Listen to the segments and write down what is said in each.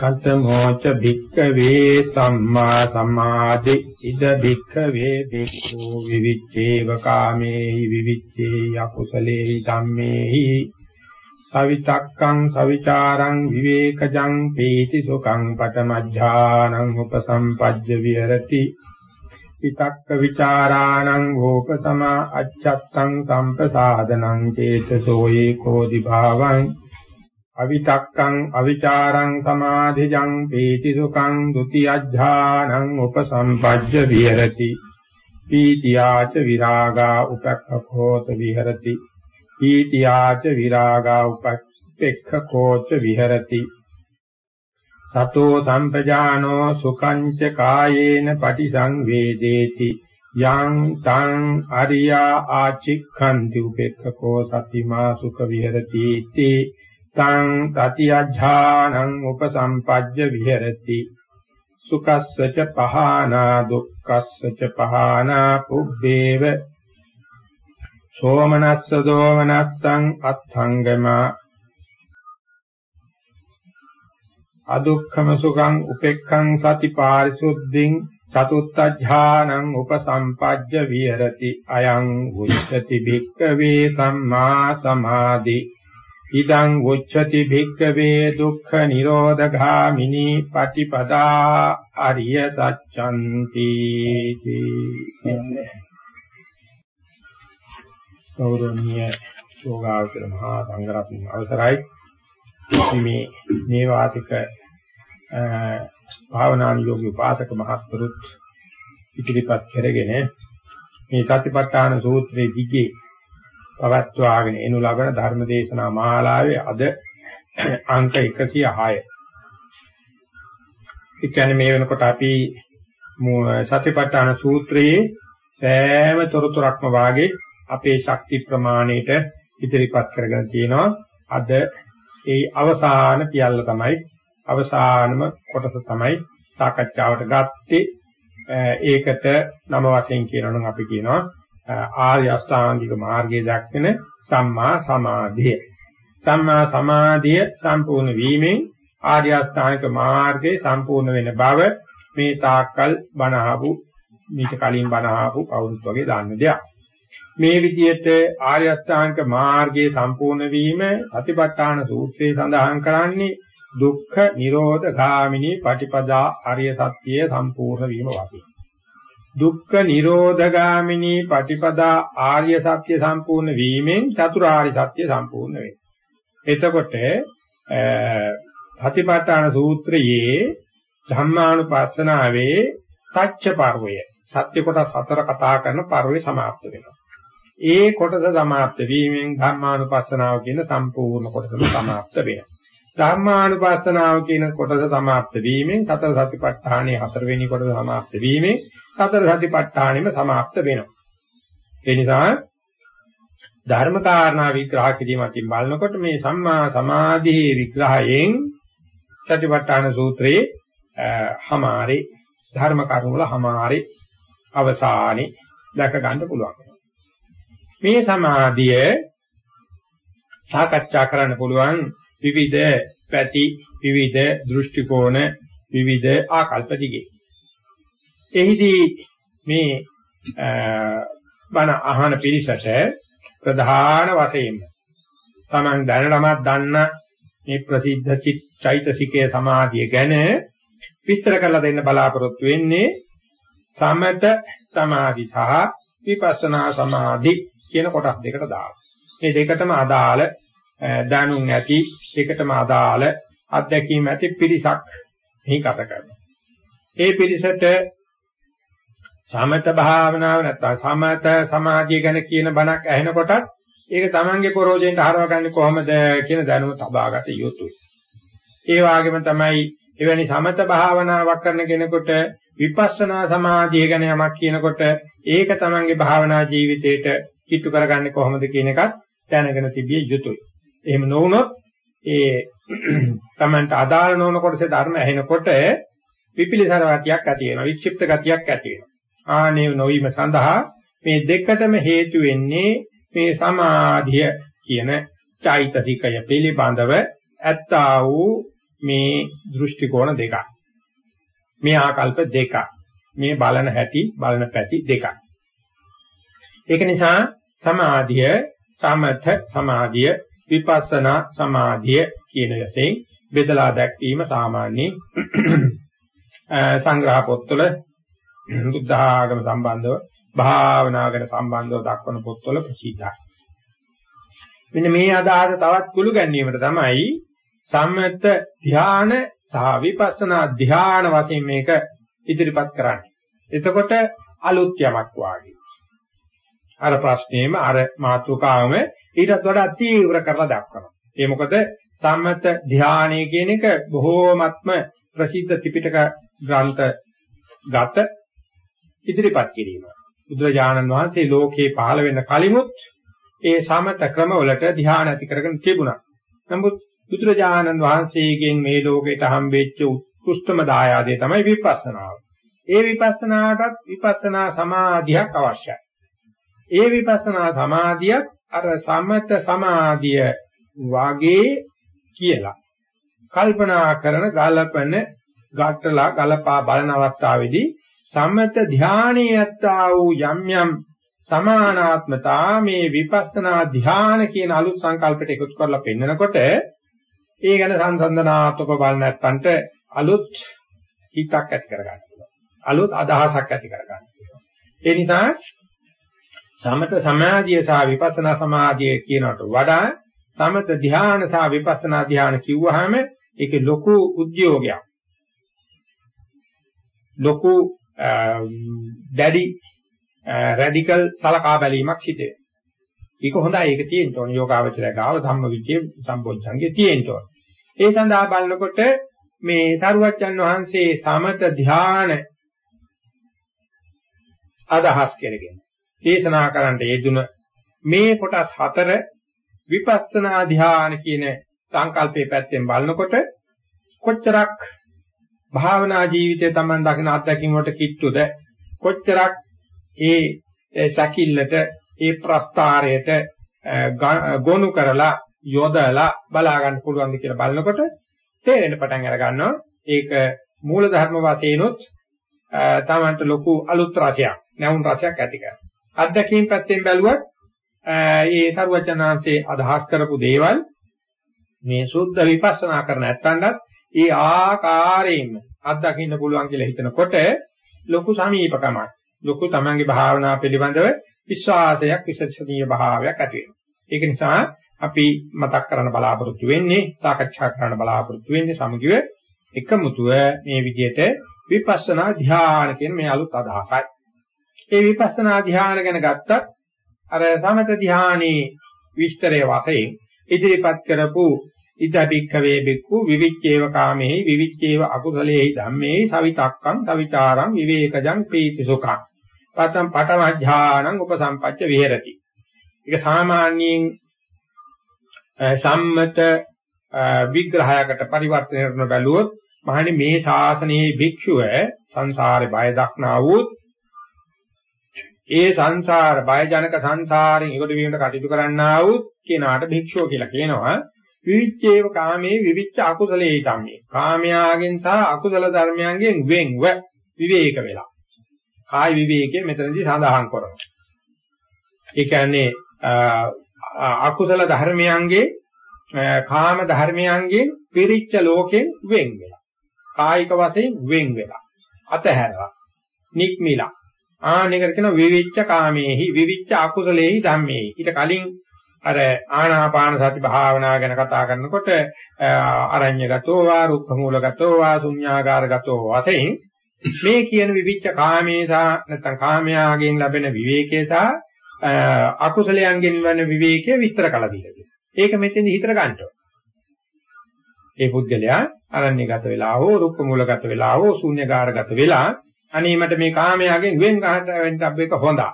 කතමෝච භික්ඛවේ සම්මා සමාධි. ඉද භික්ඛවේ භික්ඛු විවිච්ඡේව කාමේහි විවිච්ඡේ අකුසලේහි ධම්මේහි. සවිතක්කං සවිචාරං විවේකජං පීති සුඛං පඨමඥානං උපසම්පජ්ජ විහෙරති. විතක්ක ਵਿਚාරාණං ඕපසමා අච්ඡත්තං සම්පසාදනං චේතසෝ ඒකෝදි භාවං අවිතක්කං අවිචාරං සමාධිජං පීති සුඛං ဒ ුතියඥානං උපසම්පජ්ජ විහෙරති. පීතියාච විරාගා උපක්ඛෝත විහෙරති. පීතියාච විරාගා උපක්ඛෝත විහෙරති. සතෝ සම්පජානෝ සුඛං ච කායේන පටිසංවේදේති. යං තං අරියා ආචික්ඛන්ති උපේක්ඛකෝ සතිමා සුඛ විහෙරති. තේ තං තතියඥානං උපසම්පජ්ජ විහෙරති. සුකස්සච පහනා දුක්ඛස්සච පහනා පුබ්බේව. සෝමනස්ස දෝමනස්සං අත්ථංගමා. අදුක්ඛම සුඛං උපෙක්ඛං සති පාරිසුද්ධින් චතුත්ථඥානං උපසම්පජ්ජ විහෙරති. අයං උච්චති භික්ඛවේ සම්මා සමාධි. ඉදං උච්චති භික්ඛවේ දුක්ඛ නිරෝධගාමිනී පටිපදා අරිය සත්‍යන්ති ගෞරවනීය යෝගාවචර මහා සංඝරත්න අවසරයි. මේ මේ වාතික භාවනානුයෝගී උපාසක මහත්වරුත් ඉදිරිපත් කරගෙන මේ සතිපට්ඨාන සූත්‍රයේ දිගේ පවත්වාගෙන එනු ලබන ධර්මදේශනා මාලාවේ අද අංක 106. ඒ කියන්නේ මේ වෙනකොට අපි සතිපට්ඨාන සූත්‍රයේ සෑම තොරතුරක්ම වාගේ අපේ ශක්ති ප්‍රමාණයට ඉදිරිපත් කරගෙන තියෙනවා. අද ඒ අවසාන පියල්ල තමයි අවසානම කොටස තමයි සාකච්ඡාවට ගත්තේ. ඒකට නම වශයෙන් කියනනම් අපි කියනවා ආර්ය අෂ්ටාංගික මාර්ගයේ දක්වන සම්මා සමාධිය. සම්මා සමාධිය සම්පූර්ණ වීමෙන් ආර්ය අෂ්ටාංගික මාර්ගයේ සම්පූර්ණ වෙන බව මේ තාක්කල් බණහපු මීට කලින් බණහපු කවුරුත් වගේ දන්න දෙයක්. මේ විදිහට ආර්ය අෂ්ටාංගික මාර්ගයේ සම්පූර්ණ වීම සතිපට්ඨාන සූත්‍රයේ සඳහන් කරන්නේ දුක්ඛ නිරෝධ ගාමිනී පටිපදා ආර්ය සත්‍යයේ සම්පූර්ණ වීම වශයෙන්. දුක්ඛ නිරෝධගාමිනී පටිපදා ආර්ය සත්‍ය සම්පූර්ණ වීමෙන් චතුරාර්ය සත්‍ය සම්පූර්ණ වෙනවා. එතකොට සතිපට්ඨාන සූත්‍රයේ ධම්මානුපස්සනාවේ සත්‍ය පර්වය සත්‍ය කොටස් හතර කතා කරන පර්වය સમાપ્ત වෙනවා. ඒ කොටස સમાપ્ત වීමෙන් ධම්මානුපස්සනාව කියන සම්පූර්ණ කොටසම સમાપ્ત වෙනවා. ධර්මානුපස්සනාව කියන කොටස સમાપ્ત වීමෙන් සතර සතිපට්ඨානයේ හතරවෙනි කොටස સમાપ્ત වීමෙන් සතර සතිපට්ඨානෙම સમાપ્ત වෙනවා. ඒ නිසා ධර්ම කාරණා විග්‍රහ කිරීමකින් බලනකොට මේ සම්මා සමාධියේ විග්‍රහයෙන් සතිපට්ඨාන සූත්‍රයේ හමාරේ ධර්ම කරුණ වල හැමාරේ අවසානයේ දැක ගන්න පුළුවන්. මේ සමාධිය සාකච්ඡා කරන්න පුළුවන් විවිධ පැති විවිධ දෘෂ්ටි කෝණ විවිධ ආකල්ප දිගේ. එහිදී මේ බණ අහන පිරිසට ප්‍රධාන වශයෙන් තමන් දැනටමත් දන්න මේ ප්‍රසිද්ධ චෛතසිකයේ සමාධිය ගැන විස්තර කරලා දෙන්න බලාපොරොත්තු වෙන්නේ සමත සමාධි සහ විපස්සනා සමාධි කියන කොටස් දෙකට දාලා. මේ දෙකටම අදාළ දැනුම් ඇති, දෙකටම අදාළ අත්දැකීම් ඇති පිරිසක් මෙහි ගත කරනවා. ඒ පිරිසට සමත භාවනාව නැත්නම් සමත සමාධිය ගැන කියන බණක් ඇහෙනකොටත් ඒක තමන්ගේ පරෝජෙන්ට හරවගන්නේ කොහොමද කියන දැනුම තබාගත යුතුයි. ඒ වගේම තමයි එවැනි සමත භාවනාවක් කරන කෙනෙකුට විපස්සනා සමාධිය ගැන යමක් කියනකොට ඒක තමන්ගේ භාවනා ජීවිතේට කිට්ටු කරගන්නේ කොහොමද කියන එකත් දැනගෙන තිබිය යුතුයි. එහෙම නොවුනොත් ඒ තමන්ට අදාළ නොවන කොටසේ ධර්ම ඇහෙනකොට විපිලිසර ගතියක් ඇති වෙනවා. වික්ෂිප්ත ගතියක් ඇති වෙනවා. ආනේ නොවීම සඳහා මේ දෙකටම හේතු වෙන්නේ මේ සමාධිය කියන චෛතසිකය පිළිබඳව ඇත්තා වූ මේ දෘෂ්ටි කෝණ දෙකක්. මේ ආකල්ප දෙකක්. මේ බලන හැටි බලන පැති දෙකක්. ඒක නිසා සමාධිය සමථ සමාධිය විපස්සනා සමාධිය කියන වශයෙන් බෙදලා දැක්වීම සාමාන්‍ය සංග්‍රහ පොත්වල බුද්ධ ආගම සම්බන්ධව භාවනාවකට සම්බන්ධව දක්වන පොත්වල ප්‍රසිද්ධයි. මෙන්න මේ අදහස තවත් කුළු ගැනීමට තමයි සම්මත ධ්‍යාන සහ විපස්සනා ධ්‍යාන වශයෙන් මේක ඉදිරිපත් කරන්නේ. එතකොට අලුත් යමක් වාගේ. අර ප්‍රශ්නේම අර මාතෘකාවම ඊටත් වඩා තීව්‍ර කරලා දක්වනවා. ඒ මොකද සම්මත ධ්‍යානය කියන එක බොහෝමත්ම ප්‍රසිද්ධ ත්‍රිපිටක ග්‍රන්ථ ගත ඉදිරිපත් කිරීම. බුදුරජාණන් වහන්සේ ලෝකේ පහළ වෙන කලිමුත් ඒ සමත ක්‍රමවලට ධ්‍යාන ඇති කරගෙන තිබුණා. නමුත් බුදුරජාණන් වහන්සේගෙන් මේ ලෝකයට හම්බෙච්ච උත්කෘෂ්ඨම දායාදය තමයි විපස්සනාව. ඒ විපස්සනාටත් විපස්සනා සමාධියක් අවශ්‍යයි. ඒ විපස්සනා සමාධියක් අර සමත සමාධිය වාගේ කියලා කල්පනා කරන ගලපන ගාටලා ගලපා බලන අවස්ථාවේදී සමත ධානයේ යත්තා වූ යම් යම් සමානාත්මතා මේ විපස්සනා ධාන කියන අලුත් සංකල්පයට එකතු කරලා පෙන්නකොට ඒ ගැන සංසන්දනාත්මක බලන නැත්තන්ට අලුත් හිතක් ඇති කරගන්න පුළුවන්. අලුත් අදහසක් ඇති කරගන්න පුළුවන්. ඒ නිසා සමත සමාධිය සහ විපස්සනා සමාධිය කියනකට වඩා සමත ධ්‍යාන සහ විපස්සනා ධ්‍යාන කිව්වහම ඒකේ ලොකු උද්‍යෝගයක්. ලොකු දැඩි රැඩිකල් සලකා බැලීමක් සිදේ. ඒක හොඳයි ඒක තියෙන්න ඕන යෝගාවචරය ගාව ධම්ම විචේ සම්බොධ්‍යංගේ තියෙන්න ඕන. ඒ සඳහා බලනකොට මේ සරුවච්චන් වහන්සේ සමත ධ්‍යාන අදහස් කරගෙන දේශනා කරන්න යෙදුන මේ කොටස් හතර විපස්සනා ධ්‍යාන කියන සංකල්පයේ පැත්තෙන් බලනකොට කොච්චරක් භාවනා ජීවිතයේ Taman දකින අත්දැකීම් වලට කිට්ටුද? කොච්චරක් ඒ සැකිල්ලට ඒ ප්‍රස්තාරයට ගොනු කරලා යොදලා බලා ගන්න පුළුවන්ද කියලා බලනකොට තේරෙන්න පටන් අර ගන්නවා. ඒක මූල ධර්ම වශයෙන්ොත් තමන්ට ලොකු අලුත් රසයක් නැවුම් රසයක් ඇති කරනවා. අත්දැකීම් පැත්තෙන් බැලුවත් ඒ සරුවචනාංශේ අදහස් කරපු දේවල් මේ සුද්ධ විපස්සනා කරන නැත්තඳත් ඒ ආකාරයෙන්ම අත්දකින්න පුළුවන් කියලා හිතනකොට ලොකු සමීපකමක් ලොකු තමන්ගේ භාවනා පිළිබඳව විශ්වාසයක් විශ්වසනීය භාවයක් ඇති වෙනවා. ඒක නිසා අපි මතක් කරන්න බලාපොරොත්තු වෙන්නේ සාකච්ඡා කරන්න බලාපොරොත්තු වෙන්නේ සමගිව එකමුතුව මේ විදිහට විපස්සනා ධ්‍යාන කියන මේ අලුත් අදහසයි. ඒ විපස්සනා ධ්‍යාන ගැන ගත්තත් අර සමත ධ්‍යානයේ විස්තරයේ වශයෙන් ඉදිරිපත් කරපු ඉදබික්ක වේබික්කු විවිච්ඡේව කාමෙහි විවිච්ඡේව අකුසලෙහි ධම්මෙහි සවිතක්කං සවිචාරං විවේකජං පීති සුඛං. පතම් පඨම ධානං උපසම්පච්ච විහෙරති. ඒක සාමාන්‍යයෙන් සම්මත විග්‍රහයකට පරිවර්තනය කරන බැලුවොත් මහණනි මේ ශාසනයේ භික්ෂුව සංසාරේ බය දක්නා වූත් ඒ සංසාර බයජනක සංසාරයෙන් ඉගොඩ වීමට කටයුතු කරන්නා වූත් කෙනාට භික්ෂුව කියලා කියනවා. විවිච්ඡේව කාමේ විවිච්ඡ අකුසලේ ධම්මේ කාමයාගෙන් සහ අකුසල ධර්මයන්ගෙන් වෙන්ව විවේක වෙලා. කායි විවේකයේ මෙතනදී සඳහන් කරනවා. ඒ කියන්නේ අකුසල ධර්මයන්ගේ කාම ධර්මයන්ගෙන් පිරිච්ච ලෝකෙන් වෙන් වෙලා. කායික වශයෙන් වෙන් වෙලා. අතහැරලා. නික්මිලා. ආනෙකට කියන විවිච්ඡ කාමේහි විවිච්ඡ අකුසලේහි ධම්මේහි. ඊට කලින් අර ආනාපාන සති භාවනාව ගැන කතා කරනකොට අරඤ්‍යගතෝ වා රුක්ඛමූලගතෝ වා ශුඤ්ඤාගාරගතෝ වශයෙන් මේ කියන විවිච්ඡ කාමේසා නැත්නම් කාමයාගෙන් ලැබෙන විවේකේ සහ අකුසලයන්ගෙන් වන විවේකයේ විස්තර කළ දීලා ඒක මෙතෙන්දි හිතර ගන්නවා. ඒ පුද්ගලයා අරණ්‍යගත වෙලා හෝ රුක්ක මූලගත වෙලා හෝ ශූන්‍යකාරගත වෙලා අනේ මට මේ කාමයාගෙන් වෙන් ගන්නට වෙන්න අපේක හොඳයි.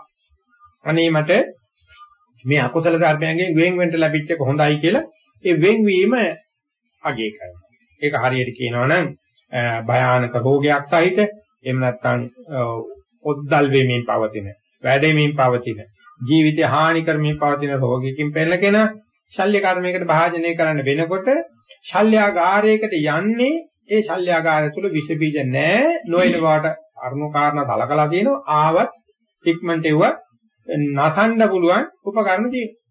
අනේ මට මේ අකුසල ධර්මයන්ගෙන් වෙන් වෙන්න ලැබිච්ච එක හොඳයි කියලා ඒ වෙන්වීම අගය කරනවා. ඒක හරියට කියනවා නම් භයානක රෝගයක් සහිත එහෙම නැත්නම් ඔද්දල් වෙමින් පවතින, වැඩෙමින් පවතින, ජීවිතය හානි කරමින් පවතින රෝගිකින් පෙළගෙන ශල්‍ය කර්මයකට භාජනය කරන්න වෙනකොට ශල්‍යාගාරයකට යන්නේ ඒ ශල්‍යාගාරය තුල විස බීජ නැහැ නොයන බවට අරුණු කාරණා සලකලා තියෙනවා ආවත් ඉක්මනට ඒව නසන්න පුළුවන් උපකරණ තියෙනවා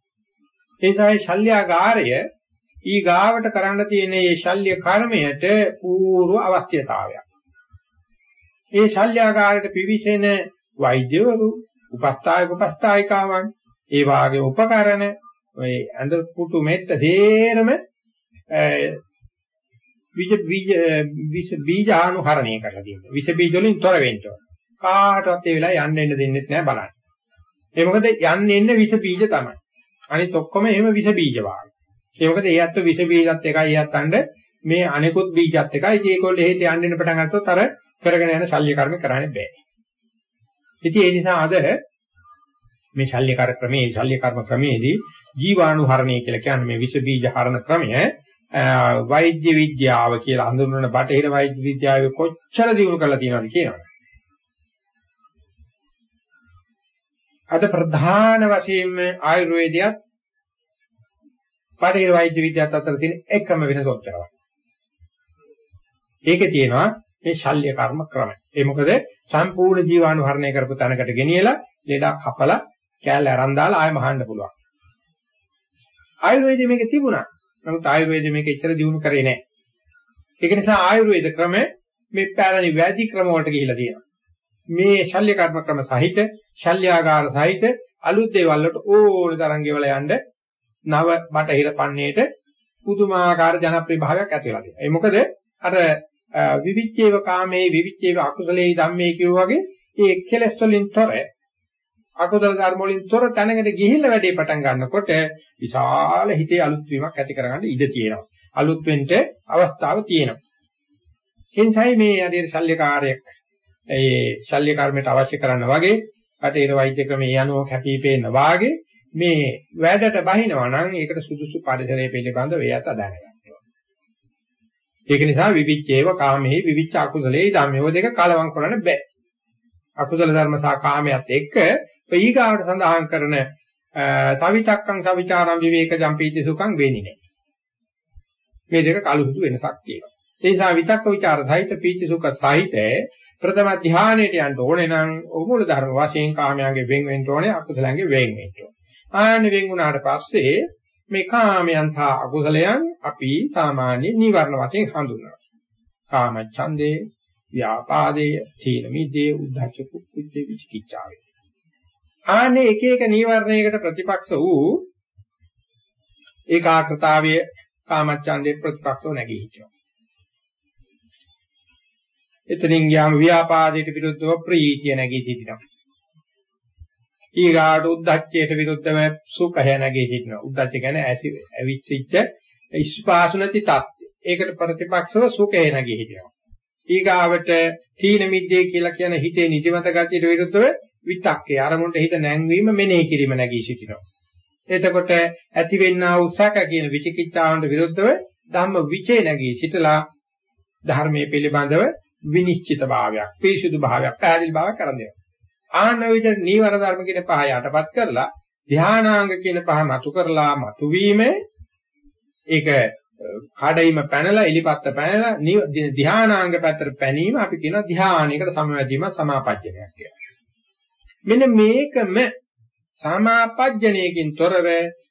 ඒ නිසා ශල්‍යාගාරය ඊ ගාවට කරන්න තියෙන මේ ශල්‍ය කර්මයට පූර්ව අවශ්‍යතාවයක් ඒ ශල්‍යාගාරයට පිවිසෙන වෛද්‍යවරු උපස්ථායක උපස්ථායිකාවන් ඒ වාගේ උපකරණ ඔය ඇඳ කුටු මෙත්ත තේරම විජ බීජ විස බීජානුහරණය කරලා තියෙනවා. විස බීජ වලින් තොර වෙන්න ඕන. කාටවත් ඒ වෙලාව යන්න එන්න දෙන්නෙත් නැහැ බලන්න. ඒ මොකද යන්න එන්න විස බීජ තමයි. අනිත් ඔක්කොම එහෙම විස බීජ වාගේ. ඒ මොකද ඒ අත්ව විස බීජත් එකයි ඒ අත්තන්ට මේ අනිකුත් බීජත් එකයි. ඉතින් ඒකවල එහෙට යන්න එන්න පටන් ගත්තොත් අර කරගෙන යන ශල්‍ය කර්ම කරන්න බෑ. ඉතින් ඒ නිසා අද මේ ශල්‍ය කර්ම ක්‍රමයේ ශල්‍ය කර්ම ක්‍රමයේදී ජීවාණුහරණය කියලා කියන්නේ මේ විස බීජ හරණ ක්‍රමය වෛද්‍ය විද්‍යාව කියලා හඳුන්වන බටහිර වෛද්‍ය විද්‍යාවේ කොච්චර දියුණු කරලා තියෙනවද කියනවනේ. අද ප්‍රධාන වශයෙන්ම ආයුර්වේදයත් බටහිර වෛද්‍ය විද්‍යාවත් අතර තියෙන එකම වෙනස ඔච්චරයි. ඒකේ තියෙනවා මේ ශල්‍ය කර්ම ක්‍රමය. ඒ මොකද සම්පූර්ණ ජීවාණුහරණය කරපු තැනකට ගෙනියලා ලෙඩක් කපලා කෑල්ල අරන් දාලා ආයෙ මහන්න පුළුවන්. ආයුර්වේදයේ මේක තිබුණා. නමුත් ආයුර්වේදයේ මේක ඉතර දියුණු කරේ නැහැ. ඒක නිසා ආයුර්වේද ක්‍රම මේ පැරණි වෛද්‍ය ක්‍රම වලට ගිහිලා තියෙනවා. මේ ශල්‍ය කර්ම ක්‍රම සහිත ශල්‍යාගාර සහිත අලුත් දේවල් වලට ඕන තරම් ගෙවල යන්න නව බටහිර පන්නේට පුදුමාකාර ජනප්‍රිය භාවයක් ඇති වෙලා තියෙනවා. ඒ මොකද අර විවිච්ඡේව කාමේ විවිච්ඡේව අකුසලේ ධම්මේ කියෝ වගේ ඒ කෙලස් වලින් තොර අකුසල ධර්ම වලින් තොර තැනකට ගිහිල්ලා වැඩේ පටන් ගන්නකොට විශාල හිතේ අලුත් වීමක් ඇති කරගන්න ඉඩ තියෙනවා. අලුත් වෙන්න අවස්ථාව තියෙනවා. එනිසායි මේ අධිර ශල්‍යකාරයක් ඒ ශල්‍ය කර්මයට අවශ්‍ය කරන වගේ කටේර වෛද්‍ය ක්‍රමයේ යනුව කැපී පෙනෙන වාගේ මේ වැඩට බහිනවා නම් ඒකට සුදුසු පරිසරය පිළිබඳව එයත් දැනගන්නවා. ඒක නිසා විවිච්ඡේව කාමෙහි විවිච්ඡ අකුසලේ ධම්මෝ දෙක කලවම් කරන්න බෑ. අකුසල ධර්ම සහ කාමයට එක්ක ඊගාවට සඳහන් කරන සවිතක්කං සවිචාරං විවේක ජම්පීති සුඛං වෙන්නේ නැහැ. මේ දෙක කලුසුදු වෙනසක් තියෙනවා. ඒ නිසා විතක්ක ਵਿਚාර සහිත පීති සුඛ සහිත ප්‍රථම ධානයට යන්න ඕනේ නම් මූල ධර්ම වශයෙන් කාමයන්ගේ වෙන් වෙන්න ඕනේ අකුසලයන්ගේ වෙන් වෙන්න ඕනේ. ආන්න වෙන් වුණාට පස්සේ මේ කාමයන් සහ අකුසලයන් අපි සාමාන්‍ය නිවර්ණ වශයෙන් හඳුන්වනවා. කාම ඡන්දේ, ව්‍යාපාදේ, තීන මිදේ, උද්ධච්ච කුච්චේ විචිකිච්ඡාවේ. ආන්නේ එක එක නීවරණයකට ප්‍රතිපක්ෂ වූ ඒකාග්‍රතාවයේ කාමච්ඡන්දේ ප්‍රතිපක්ෂව නැගී හිටිනවා. එතනින් ගියාම ව්‍යාපාදයට විරුද්ධව ප්‍රීතිය නැගී සිටිනවා. ඊගාට උද්දච්චයට විරුද්ධව සුඛය නැගී සිටිනවා. උද්දච්ච කියන්නේ ඇවිච්චිච්ච ඉස්පාසු නැති தත්ත්වය. ඒකට ප්‍රතිපක්ෂව සුඛය නැගී හිටිනවා. ඊගාවට තීන මිද්දේ කියලා කියන හිතේ නිදිමත ගතියට විරුද්ධව විතක්කේ අරමුණට හිත නැංවීම මෙනෙහි කිරීම නැගී සිටිනවා. එතකොට ඇතිවෙන්නා වූ සැක කියන විචිකිච්ඡාවන්ට විරුද්ධව ධම්ම විචේ නැගී සිටලා ධර්මයේ පිළිබඳව විනිශ්චිත භාවයක්, පිරිසුදු භාවයක්, පැහැදිලි භාවයක් කරන් දෙනවා. ආන්න විදිහට නීවර ධර්ම කියන පහ යටපත් කරලා ධානාංග කියන පහ මතු කරලා මතුවීම ඒක කඩයිම පැනලා එලිපත්ත පැනලා ධානාංග පැත්තට පැනීම අපි කියන ධානයකට සමවැදීම සමාපජ්ජනයක් කියලා. මෙන්න මේකම සමාපජ්ජනයකින් තොරව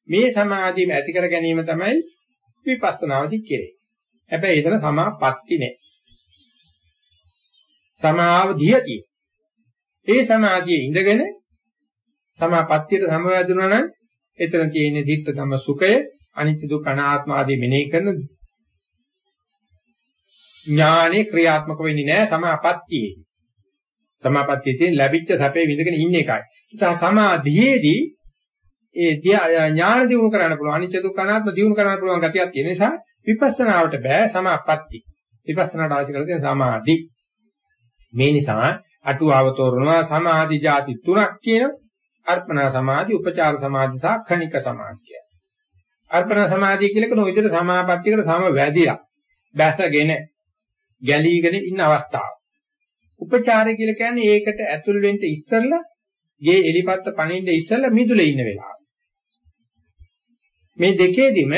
මේ සමාධියම ඇති කර ගැනීම තමයි විපස්සනාවදී කෙරේ. හැබැයි එතන සමාපatti නෑ. සමාවධියතියි. ඒ සමාධියේ ඉඳගෙන සමාපත්තියට සමවැදුණා නම් එතන තියෙන ධිට්ඨ තම සුඛය අනිත්‍ය දුක්ඛ අනාත්ම ආදී මෙනෙහි කරන ඥානෙ ක්‍රියාත්මක වෙන්නේ නැහැ සමාපත්තියේ. සමාපත්තියේ තියෙන ලැබිච්ච සැපේ විඳගෙන ඉන්න එකයි. නිසා සමාධියේදී ඒ ඥාන දිනු කරන්න පුළුවන් අනිත්‍ය දුක්ඛ අනාත්ම දිනු කරන්න පුළුවන් ගතියක් තියෙන නිසා විපස්සනාවට බෑ සමාපatti. විපස්සනාට අවශ්‍ය කරලා තියෙන සමාධි. මේ නිසා අටුවාව තෝරනවා සමාධි જાති තුනක් කියන අර්පණා සමාධි, උපචාර සමාධි සහ khණික සමාධිය. අර්පණා සමාධිය කියලා කියන විදිහට සමාපත්තියකට සම වැදිලා බැසගෙන ගැලීගෙන ඉන්න අවස්ථාව. උපචාරය කියලා කියන්නේ ඒකට ඇතුල් වෙන්න ඉස්සෙල්ලා ගේ එලිපත්ත පණින්න ඉස්සෙල්ලා මිදුලේ ඉන්න වෙලාව. මේ දෙකේදීම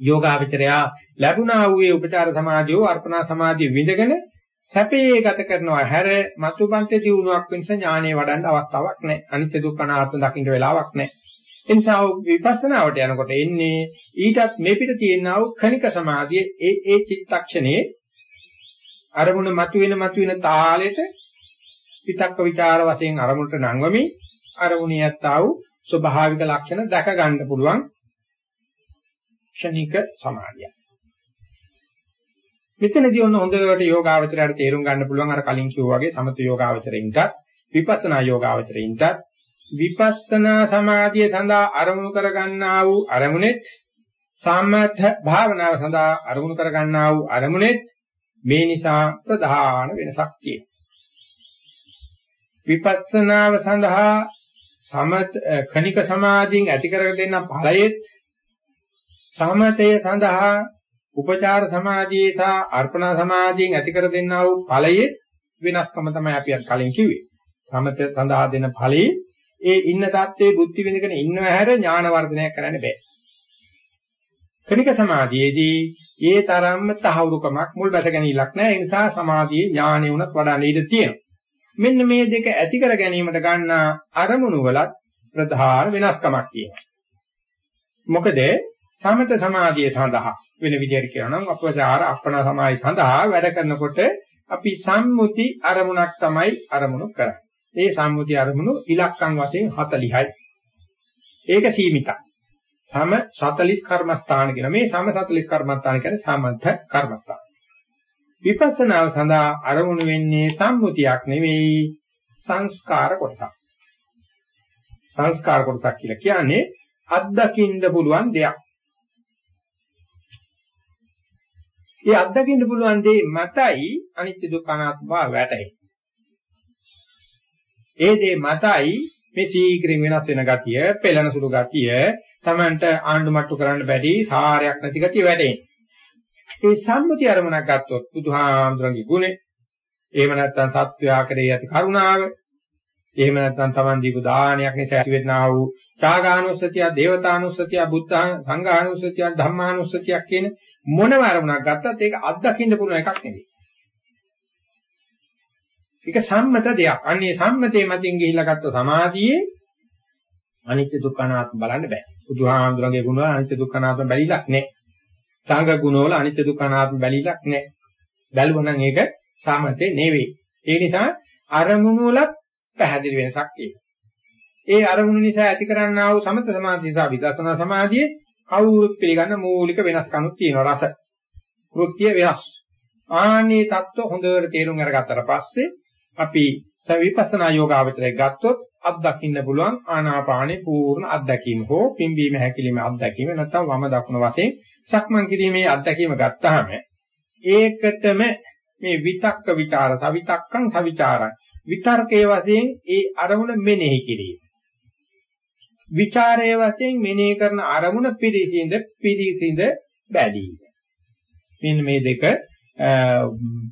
යෝගාවචරයා ලැබුණා වූ උපචාර සමාධියෝ අර්පණා සමාධිය විඳගෙන සැපේ ගත කරනවා හැර මතුපන්තේ දිනුවක් වෙනස ඥානෙ වඩන්න අවස්ථාවක් නැහැ. අනිත්‍ය දුක්ඛ අනාත්ම දකින්න වෙලාවක් නැහැ. ඒ නිසා විපස්සනාවට යනකොට එන්නේ ඊටත් මේ පිට තියෙනා වූ khනික සමාධිය ඒ ඒ චිත්තක්ෂණේ අරමුණ මතුවෙන මතුවෙන තාලෙට විතක්ක ਵਿਚාර වශයෙන් අරමුණට නංවමි අරමුණේ යත්තා වූ ස්වභාවික ලක්ෂණ දැක ගන්න පුළුවන් ක්ෂණික සමාධිය. මෙතනදී ඔන්න හොඳට යෝගාවචරයට තේරුම් ගන්න පුළුවන් අර කලින් කිව්වා වගේ සමත යෝගාවචරයින්ටත් විපස්සනා යෝගාවචරයින්ටත් විපස්සනා සමාධිය සඳහා අරමුණු කරගන්නා වූ අරමුණෙත් සම්මත භාවනාව සඳහා අරමුණු කරගන්නා වූ අරමුණෙත් මේ නිසා ප්‍රධාන වෙනසක් තියෙනවා. විපස්සනාව සඳහා සමත khනික සමාධියෙන් ඇති කරගෙන දෙන ඵලයෙත් සමතය සඳහා උපචාර සමාධියේ සහ අර්පණා සමාධියෙන් ඇති කර දෙන්නා වූ ඵලයේ වෙනස්කම තමයි අපි අර කලින් කිව්වේ. සමත සඳහා දෙන ඵලයේ ඒ ඉන්න தත්ත්වයේ බුද්ධි විඳගෙන ඉන්නව හැර ඥාන වර්ධනයක් කරන්න බෑ. කණික සමාධියේදී ඒ තරම්ම තහවුරුකමක් මුල් බැස ගැනීමක් නැහැ. ඒ නිසා සමාධියේ ඥානෙ උනත් වඩා නේද තියෙනවා. මෙන්න මේ දෙක ඇති කර ගැනීමට ගන්න අරමුණු වලත් ප්‍රධාන වෙනස්කමක් තියෙනවා. මොකද සමත සමාධිය සඳහා වෙන විදිහට කියනවා නම් අපචාර අපන සමාධිය සඳහා වැඩ කරනකොට අපි සම්මුති අරමුණක් තමයි අරමුණු කරන්නේ. ඒ සම්මුති අරමුණු ඉලක්කම් වශයෙන් 40යි. ඒක සීමිතයි. සම 40 කර්මස්ථාන කියන මේ සම 40 කර්මස්ථාන කියන්නේ සමන්ත කර්මස්ථාන. විපස්සනාව සඳහා අරමුණු වෙන්නේ සම්මුතියක් නෙවෙයි සංස්කාර කොටසක්. සංස්කාර කොටසක් කියලා කියන්නේ අත්දකින්න පුළුවන් දෙයක්. ඒ අත්දකින්න පුළුවන් දේ මතයි අනිත්‍ය දුක්ඛ අනාත්ම බව වැටහෙයි. ඒ දේ මතයි මේ සීක්‍රින් වෙනස් වෙන ගතිය, පෙළෙන සුළු ගතිය, Tamanට ආණ්ඩු මට්ටු කරන්න බැරි සාරයක් නැති ගතිය වැටෙන්නේ. ඒ සම්මුති අරමුණක් ගත්තොත් බුදුහාමුදුරන්ගේ ගුණේ එහෙම නැත්නම් සත්වයා කෙරෙහි ඇති කරුණාව එහෙම නැත්නම් Taman දීපු දානයක් නිසා ඇතිවෙනා වූ ත්‍යාගානුස්සතිය, දේවතානුස්සතිය, බුද්ධ සංඝානුස්සතිය, ධම්මානුස්සතිය කියන මොනම අරමුණක් ගත්තත් ඒක අත්දකින්න පුළුවන් එකක් නෙවෙයි. ඒක සම්මත දෙයක්. අන්නේ සම්මතයේ මතින් ගිහිල්ලා ගත්ත සමාධියේ අනිත්‍ය දුක්ඛ අනාත්ම බලන්න බෑ. බුදුහාමුදුරන්ගේ ගුණ වල අනිත්‍ය දුක්ඛ අනාත්ම බැලිලක් නෑ. සංඝ ගුණ වල අනිත්‍ය දුක්ඛ අනාත්ම බැලිලක් නෑ. බැලුවනම් ඒක සම්මතේ නෙවෙයි. ඒ නිසා අරමුණු වලත් පැහැදිලි වෙනසක් තියෙනවා. ඒ අරමුණු නිසා ඇති කරන්නා වූ සමත සමාධිය සහ විදර්ශනා සමාධියේ කවුරුත් පිළිගන්න මූලික වෙනස්කමක් තියෙනවා රස. කෘත්‍ය වෙනස්. ආන්නේ தত্ত্ব හොඳට තේරුම් අරගත්තට පස්සේ අපි සවිපස්සනා යෝගාවචරය ගත්තොත් අත්දකින්න පුළුවන් ආනාපානේ පූර්ණ අත්දැකීම හෝ පිම්බීම හැකිලිම අත්දැකීම නැත්නම් වම දකුණ වශයෙන් සක්මන් කිරීමේ අත්දැකීම ගත්තාම ඒකටම මේ විතක්ක ਵਿਚාර සවිතක්කං සවිචාරං විතර්කයේ වශයෙන් ඒ අරමුණ මෙනෙහි කිරීම විචාරයේ වශයෙන් මෙනෙහි කරන අරමුණ පිරිසිඳ පිරිසිඳ බැලීම. මෙන්න මේ දෙක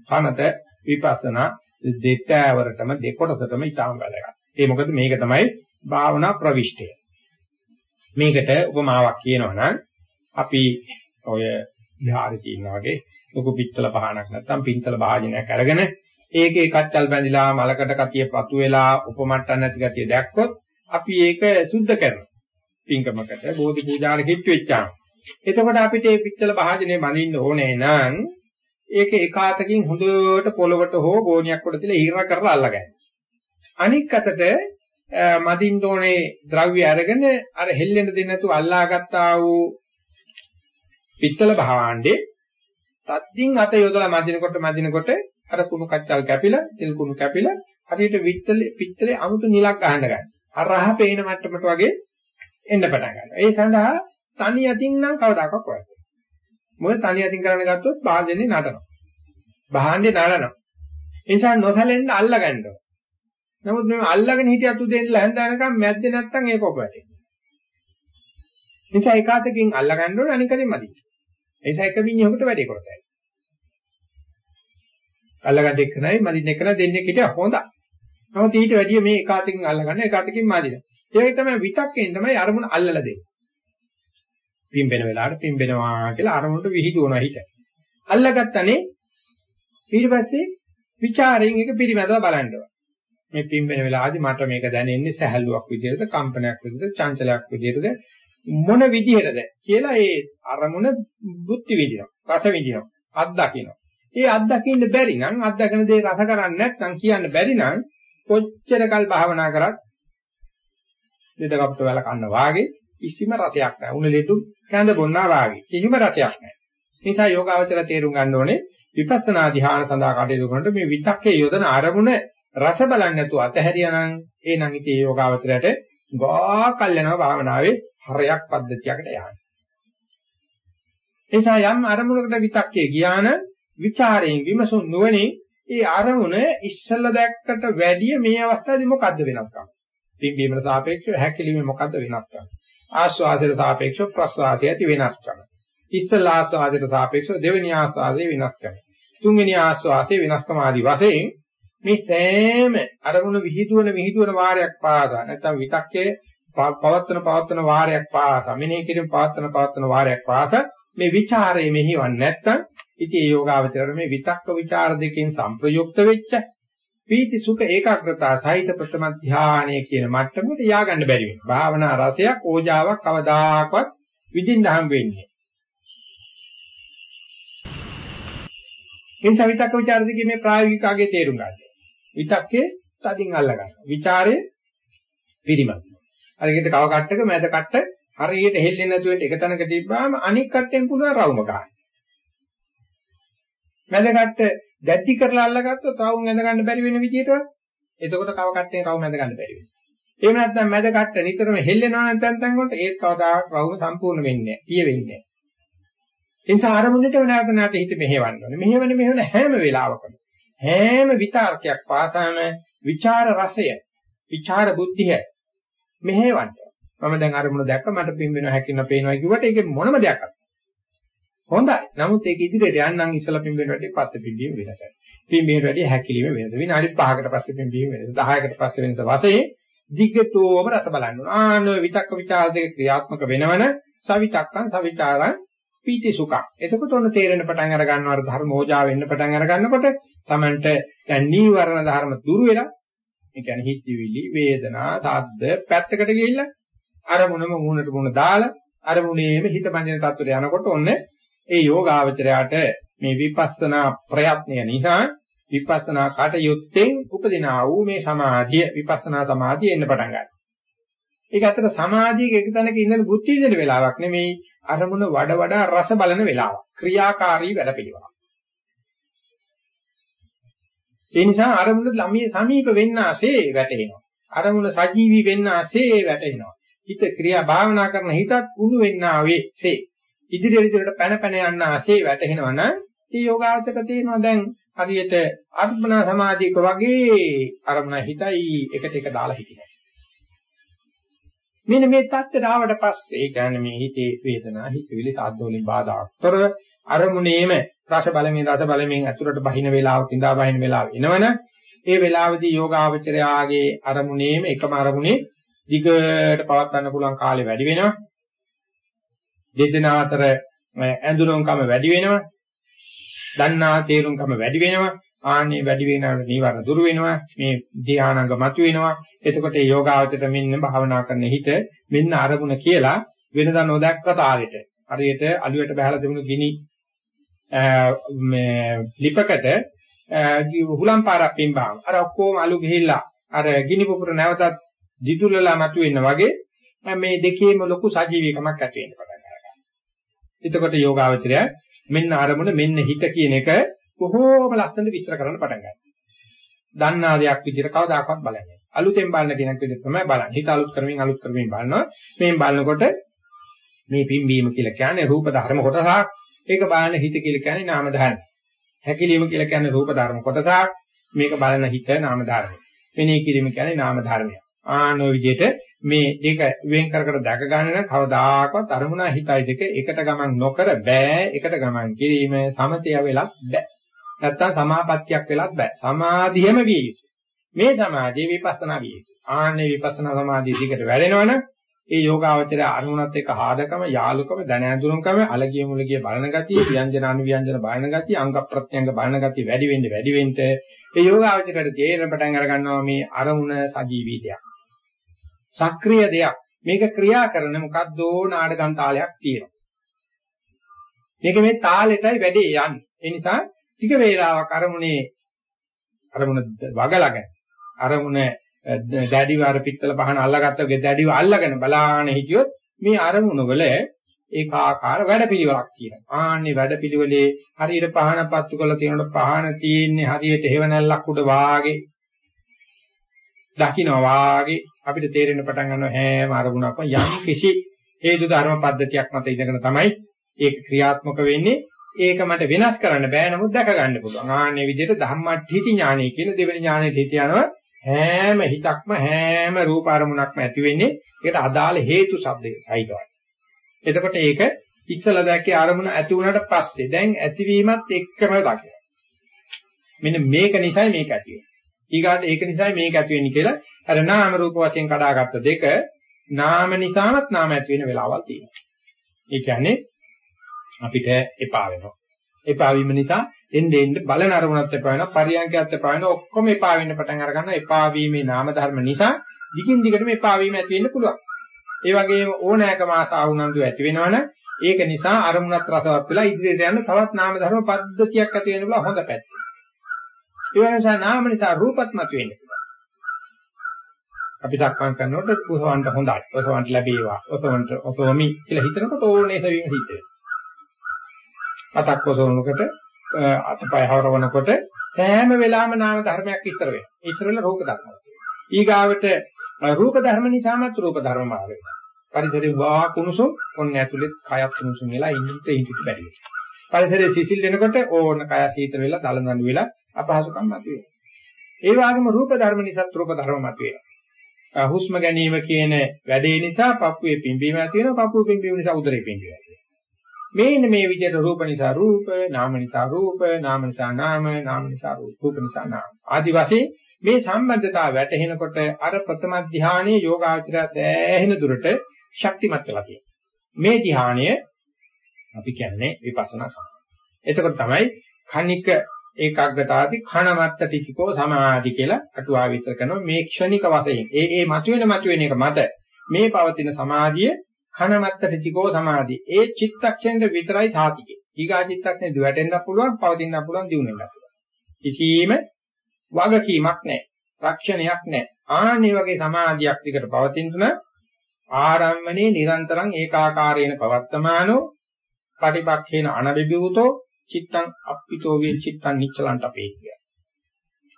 සමත විපස්සනා දෙතෑවරටම දෙකොටසටම ඊටාම් වැදගත්. ඒ මොකද මේක තමයි භාවනා ප්‍රවිෂ්ඨය. මේකට උපමාවක් කියනවා නම් අපි ඔය විහාරේ තියෙනා වගේ ලොකු පිත්තල පහනක් නැත්නම් පින්තල භාජනයක් අරගෙන ඒකේ කච්චල් බැඳිලා මලකට කතිය පතු වෙලා උපමට්ටම් නැති ගතිය දැක්කොත් අපි ඒක සුද්ධ කරනවා. පින්කමකට බෝධි පූජාවට කිට්ටු වෙච්චාම. එතකොට අපිට මේ පිත්තල භාජනේ බඳින්න ඕනේ නම් ඒක එකාතකින් හොඳට පොළවට හෝ ගෝණියක් උඩ තියලා ඊරණ කරලා අල්ලගන්න. අනික් අතට මදින්න ඕනේ ද්‍රව්‍ය අරගෙන අර හෙල්ලෙන්න දෙන්නේ නැතුව අල්ලාගත්තා වූ පිත්තල භාණ්ඩේ තද්දින් අත යොදලා මදිනකොට මදිනකොට අර කුණු කච්චල් කැපිලා තෙල් කුණු කැපිලා හරියට පිත්තලේ පිත්තලේ අමුතු නිලක් ගහන්න ගන්න. අර රහ පේන මට්ටමට වගේ එන්න පටන් ගන්නවා. ඒ සඳහා තනි යටින් නම් කවදාකවත් කරන්නේ. මොකද තනි යටින් කරන්න ගත්තොත් භාජනේ නටනවා. භාණ්ඩේ නටනවා. ඒ නිසා නොසැලෙන්න අල්ල ගන්නවා. නමුත් මේ අල්ලගෙන හිටියත් උදේ ඉඳලා හැන්දෑනකම් මැද්දේ නැත්තම් ඒක ඔබ වැටෙනවා. නිසා ඒකාතකින් අල්ල ගන්න ඕනේ අනිකරින් මදි. ඒ නිසා එක මිනිහකට වැඩේ කරතයි. අල්ලගන්න එක නයි මදින්න එක නයි දෙන්නේ කිටිය හොඳයි. නමුත් ඊට වැඩිය මේ එකාතකින් අල්ලගන්න එකාතකින් මදින. ඒ වගේ තමයි විතක්කෙන් තමයි අරමුණ අල්ලලා දෙන්නේ. පිම්බෙන වෙලාවට පිම්බෙනවා කියලා අරමුණට විහිදුවනවා හිත. අල්ලගත්තනේ ඊට පස්සේ ਵਿਚාරයෙන් එක පිරිමැදව බලනවා. මේ පිම්බෙන වෙලාවදී මට මේක දැනෙන්නේ සැහැල්ලුවක් විදිහටද කම්පනයක් විදිහටද චංචලයක් විදිහටද මොන විදිහටද කියලා ඒ අරමුණ බුද්ධි විදිනවා රස විදිනවා අත්දකින්නවා. ඒ අත්දකින්න බැරි නම් අත්දකන දේ රස කරන්නේ නැත්නම් කියන්න බැරි නම් කොච්චර කල් භාවනා කරත් දෙද කප්පට වල කන්න වාගේ කිසිම රසයක් නැහැ. උණ ලෙඩු කැඳ බොන්නා වාගේ කිසිම රසයක් නැහැ. නිසා යෝගාවචර තේරුම් ගන්න ඕනේ විපස්සනා ධ්‍යාන සඳහා කටයුතු කරනකොට මේ විතක්කේ යොදන අරමුණ රස බලන්නේ නැතුව අතහැරියානම් ඒ නම් ඉතින් යෝගාවචරයට ගාකල් යනවා භාවනාවේ හරයක් පද්ධතියකට යන්න. එසා යම් අරමුණකට විතක්කේ ගියාන ਵਿਚාරයෙන් විමසුන් නුවණින් ඒ අරමුණ ඉස්සල්ලා දැක්කට වැඩිය මේ අවස්ථාවේදී මොකද්ද වෙනස්කම්? පිම්බීමට සාපේක්ෂව හැකිලිමේ මොකද්ද වෙනස්කම්? ආස්වාදයට සාපේක්ෂව ප්‍රස්වාසය ඇති වෙනස්කම්. ඉස්සල්ලා ආස්වාදයට සාපේක්ෂව දෙවෙනි ආස්වාදයේ වෙනස්කම්. තුන්වෙනි ආස්වාදයේ වෙනස්කම ආදී වශයෙන් මේ සෑම අරමුණ විහිදුවන විහිදුවන වාරයක් පාසා නැත්නම් විතක්කේ පවත්තන පවත්තන වාරයක් පාසා මෙනෙහි කිරීම පවත්තන පවත්තන වාරයක් පාසා මේ ਵਿਚාරයේ මෙහිවන්නේ නැත්නම් ඉතින් ඒ යෝගාවචරය මේ විතක්ක ਵਿਚාර දෙකෙන් සංප්‍රයුක්ත වෙච්ච පීති සුඛ ඒකාග්‍රතාව සහිත ප්‍රථම ධානය කියන මට්ටමට ය아가න්න බැරි වෙනවා. භාවනා රසයක් ඕජාවක් කවදාකවත් විඳින්න හම් වෙන්නේ. එනිසා විතක්ක ਵਿਚාර දෙකේ මේ ප්‍රායෝගික අගේ තේරුම් ගන්න. විතක්කේ තදින් අල්ල ගන්න. ਵਿਚාරේ විරිමත්. අර කියන කව කට්ටක මැද කට්ට හරියට හෙල්ලෙන්නේ නැතුව එක තැනක තිබ්බාම අනික් කට්ටෙන් පුළුවන් රවුම ගන්න. මැද කට්ට දැඩි කරලා අල්ලගත්තොත් රවුම් ඇඳ ගන්න බැරි වෙන විදියට එතකොට කව කට්ටෙන් රවුම් ඇඳ ගන්න බැරි වෙනවා. එහෙම නැත්නම් මැද කට්ට නිතරම හෙල්ලෙනවා නම් තැන් තැන් වලට ඒත් කවදාවත් රවුම සම්පූර්ණ වෙන්නේ නැහැ. පිය වෙන්නේ නැහැ. ඒ නිසා ආරමුණට නැවත නැවත හිත මෙහෙවන්න ඕනේ. මෙහෙවන මෙහෙවන හැම වෙලාවකම හැම විතර්කයක් පාසාම විචාර රසය, විචාර බුද්ධිය මෙහෙවන්න. මම දැන් අරමුණ දැක්ක මට පිම්බෙනවා හැකිනවා පේනවා කිව්වට ඒකේ මොනම දෙයක් නැහැ. හොඳයි. නමුත් ඒක ඉදිරියට යන්නම් ඉස්සලා පිම්බෙන වැඩි පස්සේ පිම්බීම වෙනසයි. පිම්බීම වැඩි හැකිලිම වෙනස. විනාඩි 5කට පස්සේ පිම්බීම වෙනස. 10කට පස්සේ වෙනස වශයෙන් දිග්ගතෝම රස බලන්න ඕන. ආන විතක්ක ਵਿਚාර දෙක ක්‍රියාත්මක වෙනවන සවිතක්කං සවිචාරං පීති සුඛං. එතකොට ඔන්න තේරෙන පටන් අර ගන්නවා ධර්මෝජා වෙන්න පටන් අර ගන්නකොට තමන්ට දැන් නීවරණ ධර්ම දුරු වෙලා ඒ කියන්නේ හිතවිලි, වේදනා, සද්ද පැත්තකට ගිහිල්ලා අරමුණම මූණට මූණ දාලා අරමුණේම හිත බඳින තත්ත්වයට යනකොට ඔන්න ඒ යෝගාවචරයට මේ විපස්සනා ප්‍රයත්නය නිසා විපස්සනා කටයුත්තෙන් උපදිනා වූ මේ සමාධිය විපස්සනා සමාධිය එන්න පටන් ගන්නවා. ඒක ඇත්තට සමාධියක එක තැනක ඉඳන් බුද්ධි විදින වෙලාවක් නෙමෙයි අරමුණ වඩ වඩා රස බලන වෙලාවක්. ක්‍රියාකාරී වැඩපිළිවෙලක්. ඒ නිසා අරමුණ ළමී සමීප වෙන්න ASCII වැටෙනවා. අරමුණ සජීවී වෙන්න ASCII වැටෙනවා. හිත ක්‍රියා භාවනා කරන හිතත් උණු වෙන්න ආවේසේ. ඉදිරිය ඉදිරියට පැන පැන යන්න ASCII වැටෙනවා නම් මේ යෝගාවචක තියෙනවා දැන් හරියට අර්පණා සමාධියක වගේ අරමුණ හිතයි එකට එක දාලා හිටිනවා. මෙන්න මේ தත්ත්වයට ආවට පස්සේ ඒ කියන්නේ මේ හිතේ වේදනා හිතවිලි සාද්ද වලින් බාධාක්තර අරමුණේම රස බලමින් රස බලමින් අතුරට බහින වේලාවක ඉඳා බහින වේලාව එනවනම් ඒ වේලාවේදී යෝගාවචරයාගේ අරමුණේම එකම අරමුණේ දිගට පවත් ගන්න පුළුවන් කාලය වැඩි වෙනවා. දෙදෙනා අතර ඇඳුරුම්කම වැඩි වෙනවා. දන්නා තේරුම්කම වැඩි වෙනවා. ආන්නේ වැඩි වෙනාට නීවරණ දුරු වෙනවා. මේ ධානාංග මතු වෙනවා. එතකොට මේ යෝගාවචරයට මෙන්න භාවනා කරන හිත මෙන්න අරමුණ කියලා වෙනදා නොදැක්ක තාලෙට හරියට අලුවට බහලා තිබුණු ගිනි මේ ලිපකට හුලම් පාරක් පින්බාම අර ඔක්කොම අලු ගිහිල්ලා අර ගිනි පුපුර නැවතත් දිදුලලා මතුවෙන්න වගේ මේ දෙකේම ලොකු සජීවීකමක් ඇති වෙන්න පටන් ගන්නවා. එතකොට යෝගාවචරය මෙන්න අරමුණ මෙන්න හිත කියන එක බොහෝම ලස්සනට විස්තර කරන්න පටන් ගන්නවා. දන්නා දෙයක් විදිහට කවදාකවත් බලන්නේ. අලුතෙන් බලන කෙනෙක් විදිහට තමයි බලන්නේ. හිත අලුත් කරමින් අලුත් කරමින් බලනවා. මේ බලනකොට මේ පිම්බීම කියලා කියන්නේ රූප ධර්ම කොටසක්. ඒක බලන හිත කියලා කියන්නේ නාම ධර්ම. හැකිලිම කියලා කියන්නේ රූප ධර්ම කොටසක්. මේක බලන හිත නාම ධර්ම. මෙනෙහි කිරීම කියන්නේ නාම ධර්මයක්. ආනෝ විදිහට මේ දෙක වෙන් කර කර දැක ගන්න කවදාකවත් අරමුණා හිතයි දෙක එකට ගමන් නොකර බෑ. එකට ගමන් කිරීම සමතය වෙලත් බෑ. නැත්තම් සමාපත්තියක් වෙලත් බෑ. සමාධියම විය යුතුයි. මේ සමාධිය විපස්සනා විය යුතුයි. ආන්නේ විපස්සනා සමාධිය දිගට වැඩෙනවනම් ඒ යෝගාවචරය අරමුණත් එක්ක ආදකම යාලුකම දැන ඇඳුරුම්කම අලගිය මුලගිය බලන ගතිය ව්‍යංජන අනුව්‍යංජන බලන ගතිය අංග ප්‍රත්‍යංග බලන ගතිය වැඩි වෙන්න වැඩි වෙන්න ඒ යෝගාවචරයට තේරෙන පටන් අර ගන්නවා මේ අරමුණ සජීවී දෙයක් සක්‍රීය දෙයක්. මේක ක්‍රියා කරන මොකද්දෝ නාඩගම් තාලයක් තියෙනවා. මේක මේ තාලෙටයි වැඩේ යන්නේ. ඒ නිසා ටික වේලාවක් අරමුණේ අරමුණ වගලගෙන අරමුණ දැඩිව අර පිත්තල පහන අල්ලගත්තගේ දැඩිව අල්ලගෙන බලාන හිටියොත් මේ අරමුණ වල ඒකාකාර වැඩපිළිවෙලක් තියෙනවා. ආන්නේ වැඩපිළිවෙලේ හරියට පහන පත්තු කරලා තියෙනකොට පහන තියෙන්නේ හරියට හේවණල්ලක් උඩ වාගේ දකින්න වාගේ අපිට තේරෙන්න පටන් ගන්නවා හැම අරමුණක්ම යම් කිසි හේතු ධර්ම පද්ධතියක් මත ඉඳගෙන තමයි ඒක ක්‍රියාත්මක වෙන්නේ. ඒක මට වෙනස් කරන්න බෑ නමුත් දැක ගන්න පුළුවන්. ආන්නේ විදිහට ධම්මට්ඨිති ඥානය කියන දෙවෙනි ඥානෙට හිත යනවා හැම හිතක්ම හැම රූප අරමුණක්ම ඇති වෙන්නේ ඒකට අදාළ හේතු શબ્දය සහිතවයි. එතකොට ඒක ඉස්සලා දැක්කේ අරමුණ ඇති වුණාට පස්සේ දැන් ඇතිවීමත් එක්කම දකිනවා. මෙන්න මේක නිසායි මේක ඇති වෙන්නේ. ඊගාට ඒක නිසායි මේක ඇති වෙන්නේ කියලා අර නාම රූප වශයෙන් කඩාගත්ත දෙක නාම නිසාමත් නාම ඇති වෙන වෙලාවල් තියෙනවා. ඒ කියන්නේ අපිට එපා වෙනවා. එපා වීම නිසා එන්නේ එන්නේ බලන අරමුණත් එපා වෙනවා, පරියන්කයත් එපා වෙනවා, ඔක්කොම එපා වෙන්න පටන් අර ගන්නවා. එපා වීමේ නාම ධර්ම නිසා දිගින් දිගටම එපා වීම ඇති වෙන්න පුළුවන්. ඒ වගේම ඕනෑකම ආසාව උනන්දු ඇති වෙනවනේ ඒක නිසා අරමුණත් රසවත් වෙලා ඉදිරියට යන තවත් නාම ධර්ම පද්ධතියක් ඇති වෙන බල හොඳ පැත්ත. ඒ නිසා නාම නිසා රූපත් මතුවෙන්නේ. අපි සක්මන් කරනකොට ඔසවන්න හොඳයි. ඔසවන්න ලැබේවා. ඔසවන්න ඔසවමි කියලා හිතනකොට ඕනේ සවීම හිත වෙනවා. අතක් ඔසවනකොට අතපය හරවනකොට සෑම වෙලාවෙම නාම ධර්මයක් ඉස්තර වෙනවා. ඉස්තර වෙලා රූප ධර්ම. ඊගාවට රූප ධර්ම නිසාමත් රූප ධර්ම මාර වෙනවා. පරිසරේ වා කුණුසුම් ඔන්න ඇතුලේ කයක් කුණුසුම් වෙලා ඉන්නට ඉඳිට බැරි වෙනවා. පරිසරයේ සිසිල් වෙනකොට ඕන කය සීතල වෙලා දලදඬු වෙලා අපහසුකම් මතුවෙනවා. ඒ වගේම රූප ධර්ම නිසාත් රූප ධර්ම මතුවෙනවා. හුස්ම ගැනීම කියන වැඩේ නිසා පපුවේ පිම්බීම ඇති වෙනවා. පපුවේ පිම්බීම නිසා උදරේ පිම්බීම ඇති වෙනවා. මේන මේ විදිහට රූප නිසා රූප නාම නිසා රූප නාම නිසා නාම නාම නිසා රූප රූප නිසා නාම. ආදි වශයෙන් මේ සම්බන්ධතාව වැටහෙනකොට අර ප්‍රථම ධානයේ යෝගාචරය දැහැෙන දුරට ශක්තිමත් වෙලා තියෙනවා. මේ ධානය අපි කියන්නේ විපස්සනා සමාධිය එතකොට තමයි කණික ඒකාග්‍රතාවති khණමත්ත ටිකෝ සමාධි කියලා අටුවා විතර කරනවා. මේ ක්ෂණික වශයෙන්. ඒ ඒ මතුවෙන මතුවෙන එක මත මේ පවතින සමාධිය khණමත්ත ටිකෝ සමාධි. ඒ චිත්තක්ෂණයට විතරයි සාතිකේ ඊගා චිත්තක්ෂණය දුවටෙන්න පුළුවන් පවතින්න පුළුවන් දිනුනෙන්න පුළුවන්. කිසිම වගකීමක් නැහැ. රක්ෂණයක් නැහැ. ආන්නේ වගේ සමාධියක් දිකට පවතින ආරම්මනේ නිරන්තරං ඒකාකාරේන පවත්තමානෝ පටිපක්ඛේන අනබිබුතෝ චිත්තං අප්පිතෝ වේ චිත්තං නිච්චලන්ට අපේ කිය.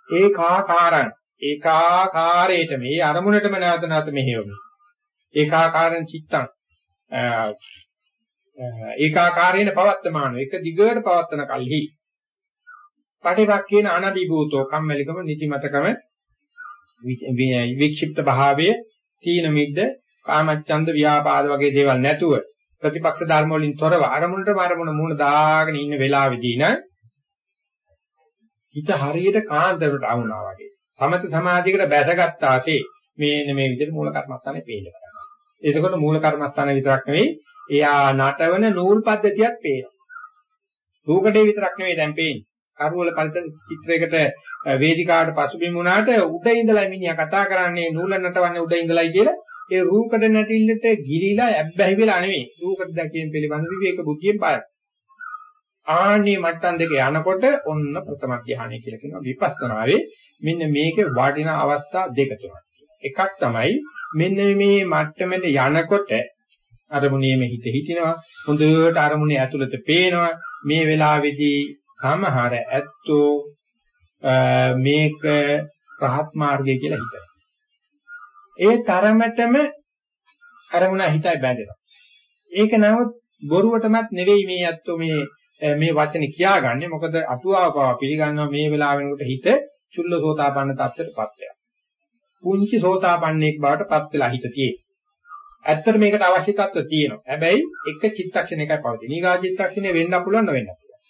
ඒකාකාරං ඒකාකාරයට මේ අරමුණටම නැවත නැවත මෙහෙයොමි. ඒකාකාරං චිත්තං ඒකාකාරේන පවත්තමාන එක දිගට පවත්තන කල්හි පටිපක්ඛේන අනබිභූතෝ කම්මැලිකම නිදිමතකම වික්ෂිප්ත භාවය තීන මිද්ද කාමච්ඡන්ද ව්‍යාපාද වගේ දේවල් නැතුව ප්‍රතිපක්ෂ ධර්ම වලින් තොරව අරමුණට අරමුණ මූණ දාගෙන ඉන්න වෙලාවෙදී න හිත හරියට කාන්තරට ආවුනා වගේ. සමත සමාධියකට බැසගත්තාසේ මේ මේ විදිහට මූල කර්මස්ථානේ පේන්න පටන් ගන්නවා. එතකොට මූල කර්මස්ථාන විතරක් නෙවෙයි එයා නටවන නූල් පද්ධතියක් පේනවා. රූකඩේ විතරක් නෙවෙයි දැන් පේන්නේ. කරුවල කල්ත චිත්‍රයකට වේදිකාවට පසුබිම් වුණාට උඩ ඉඳලා මිනිහා කතා කරන්නේ නූල නටවන්නේ උඩ ඉඳලායි කියලා ඒ රූකඩ නැටිල්ලට ගිලිලා ඇබ්බැහි වෙලා නෙවෙයි රූකඩ දැකීම පිළිබඳ විවේක බුද්ධියෙන් පාරක්. ආන්නේ මට්ටම් දෙක යනකොට ඔන්න ප්‍රථම ධානය කියලා කියනවා. විපස්සනාවේ මෙන්න මේකේ වටිනා අවස්ථා දෙක තුනක් එකක් තමයි මෙන්න මේ මට්ටමෙට යනකොට අරමුණේම හිත හිටිනවා. හොඳට අරමුණේ ඇතුළත පේනවා. මේ වෙලාවේදී සමහර ඇත්තෝ මේක රහත් මාර්ගය කියලා හිතනවා. ඒ තරමටම අරමුණ හිතයි බැඳෙනවා ඒක නමුත් බොරුවටමත් නෙවෙයි මේ ඇත්තෝ මේ මේ වචනේ කියාගන්නේ මොකද අටුවාව පවා පිළිගන්නවා මේ වෙලාව වෙනකොට හිත චුල්ලසෝතාපන්න තත්ත්වයටපත් වෙනවා. පුංචි සෝතාපන්නෙක් බවට පත් වෙලා හිත තියෙන්නේ. ඇත්තට මේකට අවශ්‍ය තත්ත්ව තියෙනවා. හැබැයි එක චිත්තක්ෂණයකයි පවතින. ඊගා චිත්තක්ෂණය වෙන්න පුළුවන් නොවෙන්න පුළුවන්.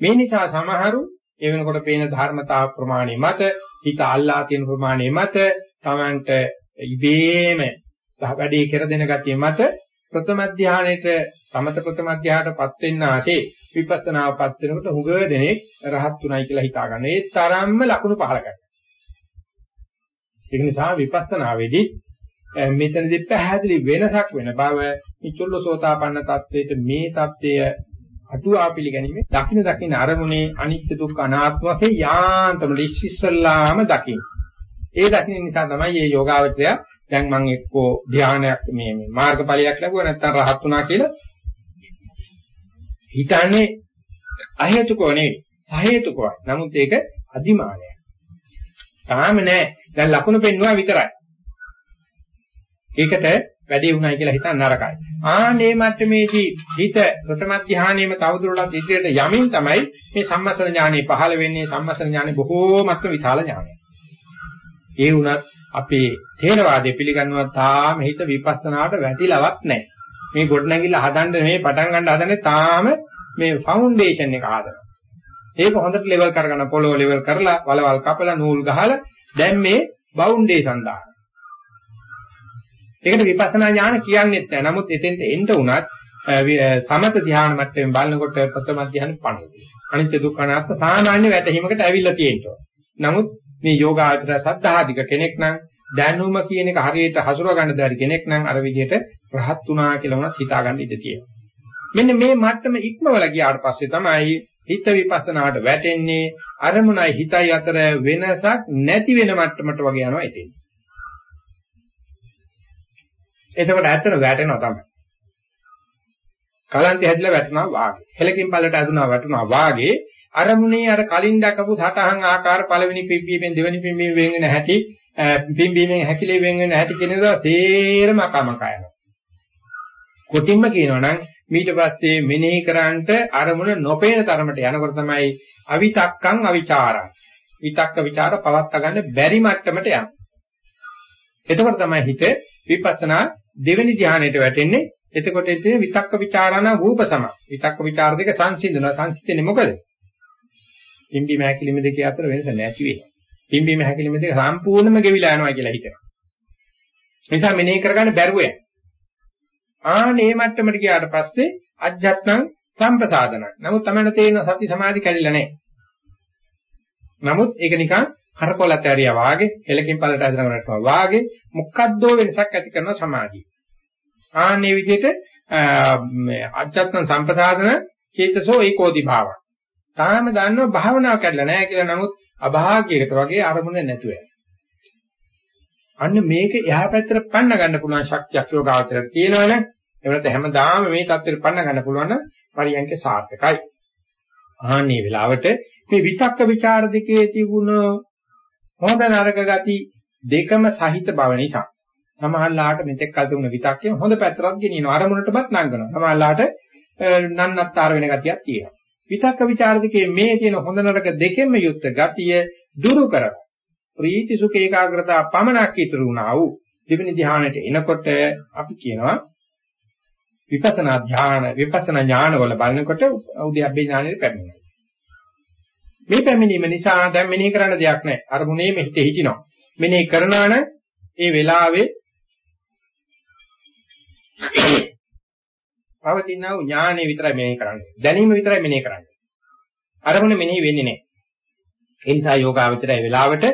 මේ නිසා සමහරු ඒ වෙනකොට පේන ධර්මතා ප්‍රමාණය මත හිත අල්ලා තියෙන ප්‍රමාණය මත Tamanට ඉබේම වැඩේ කර දෙන ගතිය මත ප්‍රථම ධානයේට සමත ප්‍රථම ධානයටපත් වෙන්න ආසේ විපස්සනාවපත් වෙනකොට හුඟ දෙනෙක් රහත් උනායි කියලා හිතා ගන්න. ඒ තරම්ම ලකුණු පහල කරනවා. ඒ නිසා විපස්සනාවේදී මෙතනදී පැහැදිලි වෙනසක් වෙන බව ඉචුල්ලසෝතාපන්න තත්වයට මේ தත්වය අටුවා පිළිගැනීමේ දකින්න දකින්න අරමුණේ අනිත්‍ය දුක්ඛ අනාත්ම වශයෙන් යාන්තම ඉස්සල්ලාම දකින්න. ඒ දකින්න නිසා තමයි මේ යෝගාවචරය දැන් මම එක්කෝ ධානයක් මේ මේ මාර්ගඵලයක් ලැබුවා නැත්නම් රහත් වුණා කියලා හිතන්නේ අහේතුකව නෙවෙයි සහේතුකවයි. නමුත් ඒක අදිමානයක්. තාම නෑ. දැන් ලකුණු පෙන්වුවා විතරයි. ඒකට වැඩි වුණයි කියලා හිතන්න නරකයි. ආනේ මට්ටමේදී හිත ප්‍රථම ධානයේම තවදුරටත් ඉදිරියට යමින් තමයි මේ සම්මස්තන ඥානෙ පහළ වෙන්නේ. සම්මස්තන ඥානෙ බොහෝමත්ම විශාල ඥානයක්. ඒ වුණත් අපේ තේරවාදයේ පිළිගන්නවා තාම හිත විපස්සනාවට වැටිලවත් නැහැ. මේ ගොඩනැගිල්ල හදන්න මේ පටන් ගන්න හදන්නේ තාම මේ ෆවුන්ඩේෂන් එක හදනවා. ඒක හොඳට ලෙවල් කරගෙන පොළොව ලෙවල් කරලා වලවල් කපලා නූල් ගහලා දැන් මේ බවුන්ඩේෂන් දාන. ඒකට විපස්සනා ඥාන කියන්නේත් නැහැ. නමුත් එතෙන්ට එන්න උනත් සමත ධ්‍යාන මට්ටමින් බලනකොට ප්‍රථම ධ්‍යාන පණිවිඩය. අනිත්‍ය දුක්ඛ අනාත්ම සාමාන්‍ය වැටහීමකට ඇවිල්ලා තියෙනවා. නමුත් මේ යෝගාචර සද්ධාධික කෙනෙක් නම් දැනුම කියන එක හරියට හසුරව ගන්න බැරි කෙනෙක් නම් අර විදිහට රහත් වුණා කියලා උනත් හිතා ගන්න ඉඩ තියෙනවා. මෙන්න මේ මට්ටම ඉක්මවල ගියාට පස්සේ තමයි හිත විපස්සනාට වැටෙන්නේ අරමුණයි හිතයි අතර වෙනසක් නැති වෙන මට්ටමට වගේ යනවා ඉතින්. එතකොට ඇත්තට වැටෙනවා තමයි. කලන්තය හැදිලා වැටෙනවා වාගේ. හෙලකින් පල්ලට ඇදුනා වැටුණා වාගේ අරමුණේ අර කලින් දැකපු සටහන් ආකාර පළවෙනි පිම්බීමෙන් දෙවෙනි පිම්බීම වෙන් වෙන හැටි පිම්බීමෙන් හැකිලේ වෙන් වෙන හැටි කියන දා තේරම අකමකයන. කොටින්ම කියනවා නම් ඊට පස්සේ මෙනෙහි කරාන්ට අරමුණ නොපේන තරමට යනකොට තමයි අවිතක්කං අවිචාරං. විතක්ක ਵਿਚාර පවත්වා ගන්න බැරි මට්ටමට යනවා. එතකොට තමයි හිත විපස්සනා දෙවෙනි ධානයට වැටෙන්නේ. එතකොට ඉතින් විතක්ක ਵਿਚාරණ රූප සම. විතක්ක ਵਿਚාර දෙක සංසිඳනවා. සංසිඳෙන්නේ මොකද? පිම්බීම හැකිලිම දෙකේ අතර වෙනස නැති වෙනවා. පිම්බීම හැකිලිම දෙක සම්පූර්ණයෙන්ම ගෙවිලා යනවා කියලා හිතනවා. නිසා මෙනෙහි කරගන්න බැරුව යනවා. ආනේ මට්ටමට ගියාට පස්සේ අජ්ජත්නම් සම්පසාදනයි. නමුත් තමයි තේරෙන සති සමාධි කැඩිලා නැහැ. නමුත් ඒක නිකන් කරකොලත් ඇරියා වාගේ, එලකින් පළට ඇදගෙන වාගේ මොකද්දෝ වෙනසක් ඇති කරන සමාධිය. ආන්නේ විදිහට මේ අජ්ජත්නම් සම්පසාදන චේතසෝ ඒකෝදි භාවය. තාම දන්නව භාවනාව කැඩලා නැහැ කියලා නමුත් අභාග්‍යයකට වගේ අරමුණ නැතුව අන්න මේක එහා පැත්තට පන්න ගන්න පුළුවන් ශක්තියක් යෝගාවචරයට තියෙනවනේ. එවනත හැමදාම මේ தත්ත්වෙට පන්න ගන්න පුළුවන් නම් පරියන්ක සාර්ථකයි. ආහනේ වෙලාවට මේ විතක්ක ਵਿਚාර දෙකේ තිබුණ හොඳ නරක ගති දෙකම සහිත බව නිසා සමහරලාට මෙතෙක් කල් තිබුණ විතක්කේ හොඳ පැත්තක් ගෙනියනවා අරමුණටවත් නංගනවා සමහරලාට නන්නත්තර වෙන ගතියක් තියෙනවා විතක්ක ਵਿਚාර දෙකේ මේ තියෙන හොඳ නරක දෙකෙන්ම යුක්ත ගතිය දුරු කරනවා. ප්‍රීති සුඛ ඒකාග්‍රතාව පමණක් ඉතුරු වුණා වූ දෙවෙනි ධ්‍යානයට එනකොට අපි කියනවා විපස්සනා ධ්‍යාන විපස්සනා ඥානවල බලනකොට උද්‍යප්පේ ඥානෙට පැමිණෙනවා. මේ පැමිණීම නිසා දැන් මෙනෙහි කරන්න දෙයක් නැහැ. අරමුණේ මෙහිත හිටිනවා. මෙනෙහි කරනා නම් ඒ වෙලාවේ පවතිනා වූ ඥානෙ විතරයි මෙනෙහි කරන්නේ. දැනීම විතරයි මෙනෙහි කරන්නේ. අරමුණ මෙනෙහි වෙන්නේ නැහැ. ඒ නිසා යෝගාවචරය වෙලාවට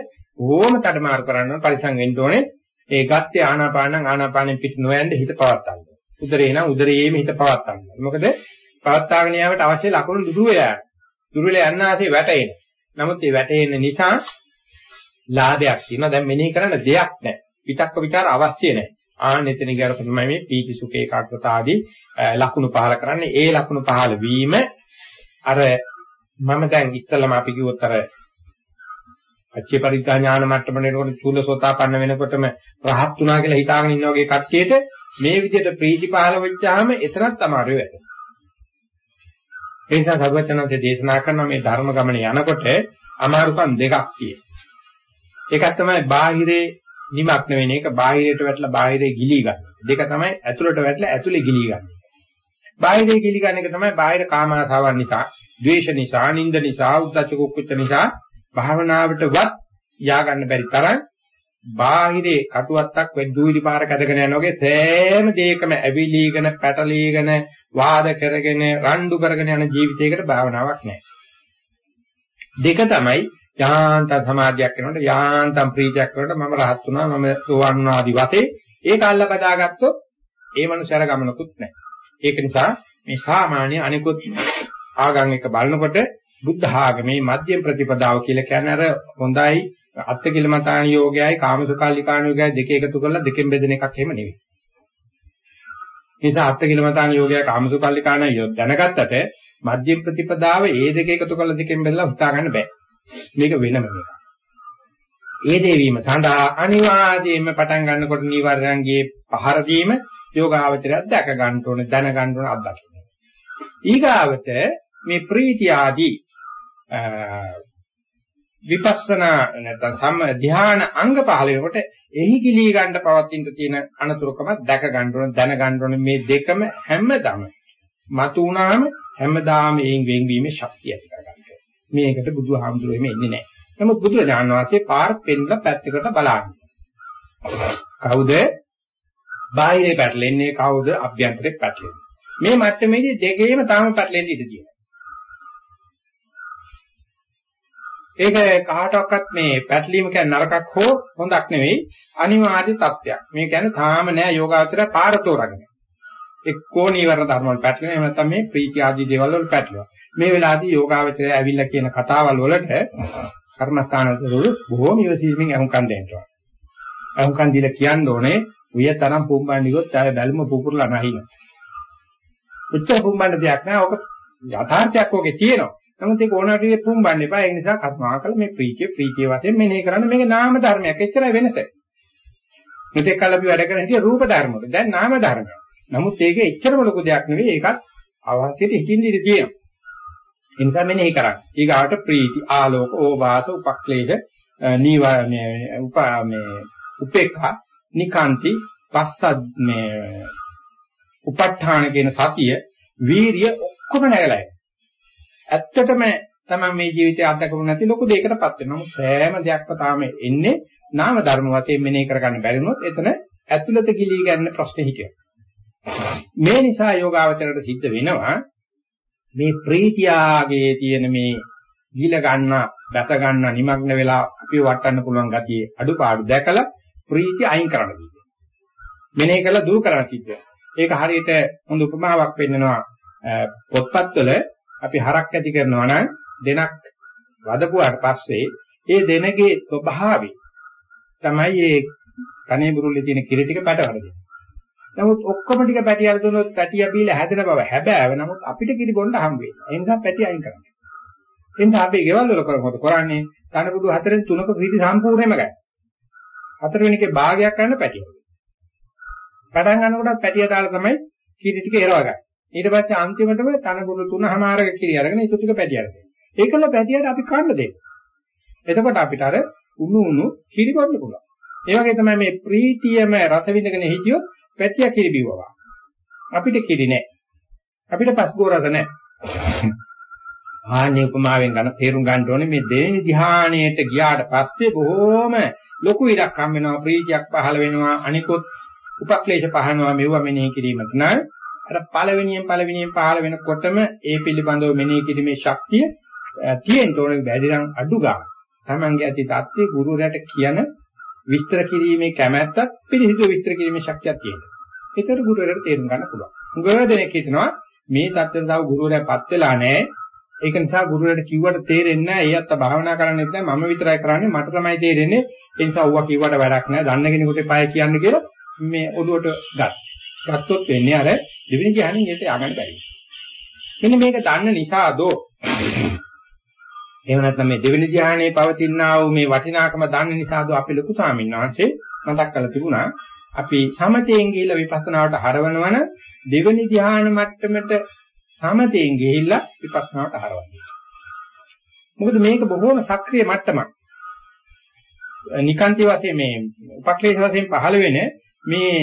ඕම තඩමාරු කරන්න පරිසං වෙන්න ඕනේ. ඒ ගත්තේ ආනාපානං ආනාපානෙන් පිට නොයන්ද හිත පවත්තන්න. උදරේ නම් උදරයේම හිත පවත්තන්න. මොකද පවත්තාගෙන යාමට අවශ්‍ය ලකුණු දුරු වෙලා යනවා. දුරු වෙලා යන්න ආසේ වැටෙන. නමුත් මේ වැටෙන නිසා ලාභයක් තියෙනවා. දැන් මෙනෙහි කරන්න දෙයක් නැහැ. විතක්ක ਵਿਚාර අවශ්‍ය නැහැ. ආන්න එතන ගියරක තමයි මේ පීති සුඛ ඒකාග්‍රතාදී ලකුණු පහල කරන්නේ. ඒ ලකුණු පහල වීම අර මම දැන් ඉස්සෙල්ලාම අපි කිව්වොත් අර අච්චේ පරිඥා ඥාන මට්ටමට එනකොට චූල සෝතාපන්න වෙනකොටම රහත් වුණා කියලා හිතාගෙන ඉන්න වගේ කට්ටියට මේ විදිහට ප්‍රීති පහල වෙච්චාම එතරම් අමාරු වෙයි. ඒ නිසා සර්වඥාන්සේ දේශනා කරන මේ ධර්ම ගමන යනකොට අමාරුකම් දෙකක් තියෙනවා. එකක් තමයි බාහිරේ නිමක්න වෙන එක බාහිරයට වැටලා බාහිරේ ගිලී ගන්න. දෙක තමයි ඇතුළට වැටලා ඇතුළේ ගිලී ගන්න. බාහිරේ ගිලී ගන්න එක තමයි බාහිර කාමාසාවන් නිසා, ද්වේෂ නිසා, නිନ୍ଦ නිසා, උද්දච්ච කුක්කුච්ච නිසා භාවනාවටවත් යා ගන්න බැරි තරම් බාහිරේ කටුවත්තක් වෙද්දුවිලි පාරක ඇදගෙන යන වගේ සෑම දෙයකම ඇවිලීගෙන පැටලීගෙන වාද කරගෙන රණ්ඩු කරගෙන යන ජීවිතයකට භාවනාවක් නැහැ. දෙක තමයි යාන්තම් සමාධියක් වෙනකොට යාන්තම් ප්‍රීතියක් වෙනකොට මම රහත් වුණා මම සෝවන් වුණා ආදි වශයෙන් ඒක අල්ල බදාගත්තොත් ඒ මනුස්සයර ගමනකුත් නැහැ. ඒක නිසා මේ සාමාන්‍ය අනිකුත් ආගම් එක බලනකොට බුද්ධ ආගමේ මධ්‍යම ප්‍රතිපදාව කියලා කියන්නේ අර හොඳයි අත්තිකිලමතාන යෝගයයි කාමසුකල්ලිකාන යෝගයයි දෙක එකතු කරලා දෙකෙන් බෙදෙන එකක් එහෙම නෙවෙයි. නිසා අත්තිකිලමතාන යෝගයයි කාමසුකල්ලිකාන යෝග දැනගත්තට මධ්‍යම ප්‍රතිපදාව ඒ දෙක එකතු කරලා දෙකෙන් බෙදලා උත්සාහ ගන්න බෑ. මේක වෙනම එකක්. ඒ දේවීම සඳහා අනිවාර්යයෙන්ම පටන් ගන්නකොට නීවරණන්ගේ පහර දීම යෝගාවචරයක් දැක ගන්න ඕනේ දැන ගන්න ඕනේ අත්දකින්න. ඊගාවට මේ ප්‍රීතිය ආදී විපස්සනා නැත්නම් සම ධ්‍යාන අංග පහල වෙනකොට එහි කිලී ගන්න පවතින තියෙන අනතුරුකම දැක ගන්න ඕන දැන ගන්න ඕන මේ දෙකම හැමදම මතු වුණාම හැමදාම එයින් වෙන්වීමේ ශක්තිය ඇති කරගන්න. මේකට බුදුහාමුදුරුවෝ එමෙ ඉන්නේ නැහැ. නමුත් බුදුරජාණන් වහන්සේ පාර පෙන්නලා පැත්තකට බලන්නේ. කවුද? බාහිරේ පැටලෙන්නේ කවුද? අභ්‍යන්තරේ පැටලෙන්නේ. මේ මට්ටමේදී දෙකේම තාම පැටලෙන්න ඉඩ තියෙනවා. ඒක කාටවත් මේ පැටලීම කියන්නේ නරකක් හෝ හොඳක් නෙවෙයි අනිවාර්ය තත්ත්වයක්. මේ කියන්නේ තාම නෑ යෝගාවචර පාර තෝරගෙන. එක්කෝ නීවරණ ධර්ම වල පැටලෙන එහෙම නැත්නම් මේ ප්‍රීති ආදී දේවල් වල පැටලෙනවා. මේ වෙලාවේදී යෝගාවචරය ඇවිල්ලා කියන කතාවල් වලට කර්මස්ථානවල බොහෝම ඉවසීමෙන් අහුම්කම් දෙන්නවා. අහුම්කම් දීලා කියන්න ඕනේ උය තරම් පුම්බන්නේ ගොත් ආය බැලුම පුපුරලා නැහින. උච්ච පුම්බන්න දෙයක් නෑ. ඔක යථාර්ථයක් ඔකේ තියෙනවා. නමුත් ඒක ඕනට විදිහට පුම්බන්න එපා. ඒ නිසා කර්මාකල මේ ප්‍රීතිය ප්‍රීතිය වශයෙන් මෙනෙහි කරන්න මේක නාම ධර්මයක්. එච්චරයි වෙනස. මෙතෙක් කල අපි වැඩ කරන හිටිය රූප ධර්මවල. දැන් නාම ධර්මයක්. නමුත් ඒක එච්චරම ලොකු දෙයක් නෙවෙයි. ඒකත් අවශ්‍යිත හිතින් ඉඳී තියෙනවා. ඒ නිසා මෙනෙහි කරන්න. ඊගාට ප්‍රීති, ආලෝක, ඕවාස, උපක්ලේශ, නීවා මේ උපා මේ උපේක්ඛා, නිකාන්ති, පස්සද් මේ උප ဋ ාණ කියන සතිය, වීරිය ඔක්කොම නැගලා ඇත්තටම තමයි මේ ජීවිතය අත්දකපු නැති ලොකු දෙයකටපත් වෙනවා. නමුත් සෑම දෙයක්ම තාම එන්නේ නාම ධර්ම වශයෙන් මෙනෙහි කරගන්න බැරි වුණොත් එතන ඇතුළත කිලී ගන්න ප්‍රශ්නේ හිටියොත්. මේ නිසා යෝගාවචරයට සිද්ධ වෙනවා මේ ප්‍රීතියාගේ තියෙන මේ ගිල ගන්න, දැක ගන්න, නිමග්න වෙලා අපිව වටන්න පුළුවන් ගතිය අඩුපාඩු දැකලා ප්‍රීතිය අයින් කරන්න කිව්වා. මෙනෙහි කරලා දුරු කරන්න කිව්වා. ඒක හරියට හොඳ උපමාවක් පෙන්නනවා පොත්පත්වල අපි හරක් ඇති කරනවා නම් දෙනක් වදපුවාට පස්සේ ඒ දෙනගේ ස්වභාවය තමයි මේ කනේ බුරුල්ලේ තියෙන කිරි ටික පැටවල දෙන්නේ. නමුත් ඔක්කොම ටික පැටියල දුනොත් පැටිය බීලා හැදෙන බව හැබෑව. නමුත් අපිට කිරි බොන්න හම් වෙන්නේ. ඒ නිසා පැටි අයින් කරන්න. ඒ නිසා අපි ගෙවල් වල කරමුද කරන්නේ කනබුදු හතරෙන් තුනක පිටි සම්පූර්ණයෙන්ම ගන්න. හතරවෙනි එකේ භාගයක් ගන්න පැටිය. පටන් ගන්නකොට පැටිය දාලා තමයි කිරි ටික එරව ගන්න. ඊට පස්සේ අන්තිමටම තනබුරු තුනමාරක කිරි අරගෙන ඒක ටික පැටි අරගෙන. ඒකල පැටියට අපි කන්න දෙන්න. එතකොට අපිට අර උණු උණු කිරි බොන්න පුළුවන්. ඒ වගේ තමයි මේ ප්‍රීතියම රස විඳගෙන හිටියොත් පැටිය කිරි බිවවා. අපිට කිරි නැහැ. අපිට පස්ගෝරස නැහැ. ආන්නේ උපමාවෙන් ගන්න තේරුම් ගන්න ඕනේ මේ දෙවෙනි ධ්‍යානයට ගියාට පස්සේ බොහොම ලොකු ඉඩක් හම් වෙනවා ප්‍රීතියක් පහළ වෙනවා අනිකොත් උපක්ලේශ පහනවා මෙවුව මෙනෙහි කිරීමට නම් අර පළවෙනියෙන් පළවෙනියෙන් පහළ වෙනකොටම ඒ පිළිබඳව මෙනෙහි කිරීමේ ශක්තිය තියෙන්න ඕනේ වැඩි නම් අඩු ගන්න. Tamange ඇති தත්ත්වේ ගුරුවරයාට කියන විස්තර කිරීමේ කැමැත්තත් පිළිසිදු විස්තර කිරීමේ ශක්තියක් තියෙනවා. ඒකට ගුරුවරයාට තේරුම් ගන්න පුළුවන්. උගව දෙනෙක් හිතනවා මේ தත්ත්වෙන් තව ගුරුවරයාපත් වෙලා නැහැ. ඒක නිසා ගුරුවරයාට කිව්වට තේරෙන්නේ නැහැ. ඒත් අත භාවනා කරන්නේ නැත්නම් මම විතරයි කරන්නේ මට තමයි තේරෙන්නේ. ඒ නිසා ඌවා කිව්වට වැඩක් නැහැ. දන්න කෙනෙකුට පය කියන්න කියලා මේ ඔළුවට ගන්න. ගත්තොත් වෙන්නේ අර දෙවෙනි කියන්නේ ඒක ය아가න්න බැරි. මෙන්න මේක දන්න නිසාදෝ එහෙම නැත්නම් මේ දෙවෙනි ධ්‍යානයේ පවතිනා වූ මේ වටිනාකම දන්න නිසාද අපි ලොකු ස්වාමීන් වහන්සේ මතක් කරලා තිබුණා අපි සමතෙන් ගිහිල්ලා විපස්සනාවට හරවනවන දෙවෙනි ධ්‍යාන මට්ටමට සමතෙන් ගිහිල්ලා විපස්සනාවට හරවන්නේ. මොකද මේක බොහෝම සක්‍රීය මට්ටමක්. නිකාන්ති වශයෙන් මේ උපක්ලේශ වශයෙන් පහළ වෙන මේ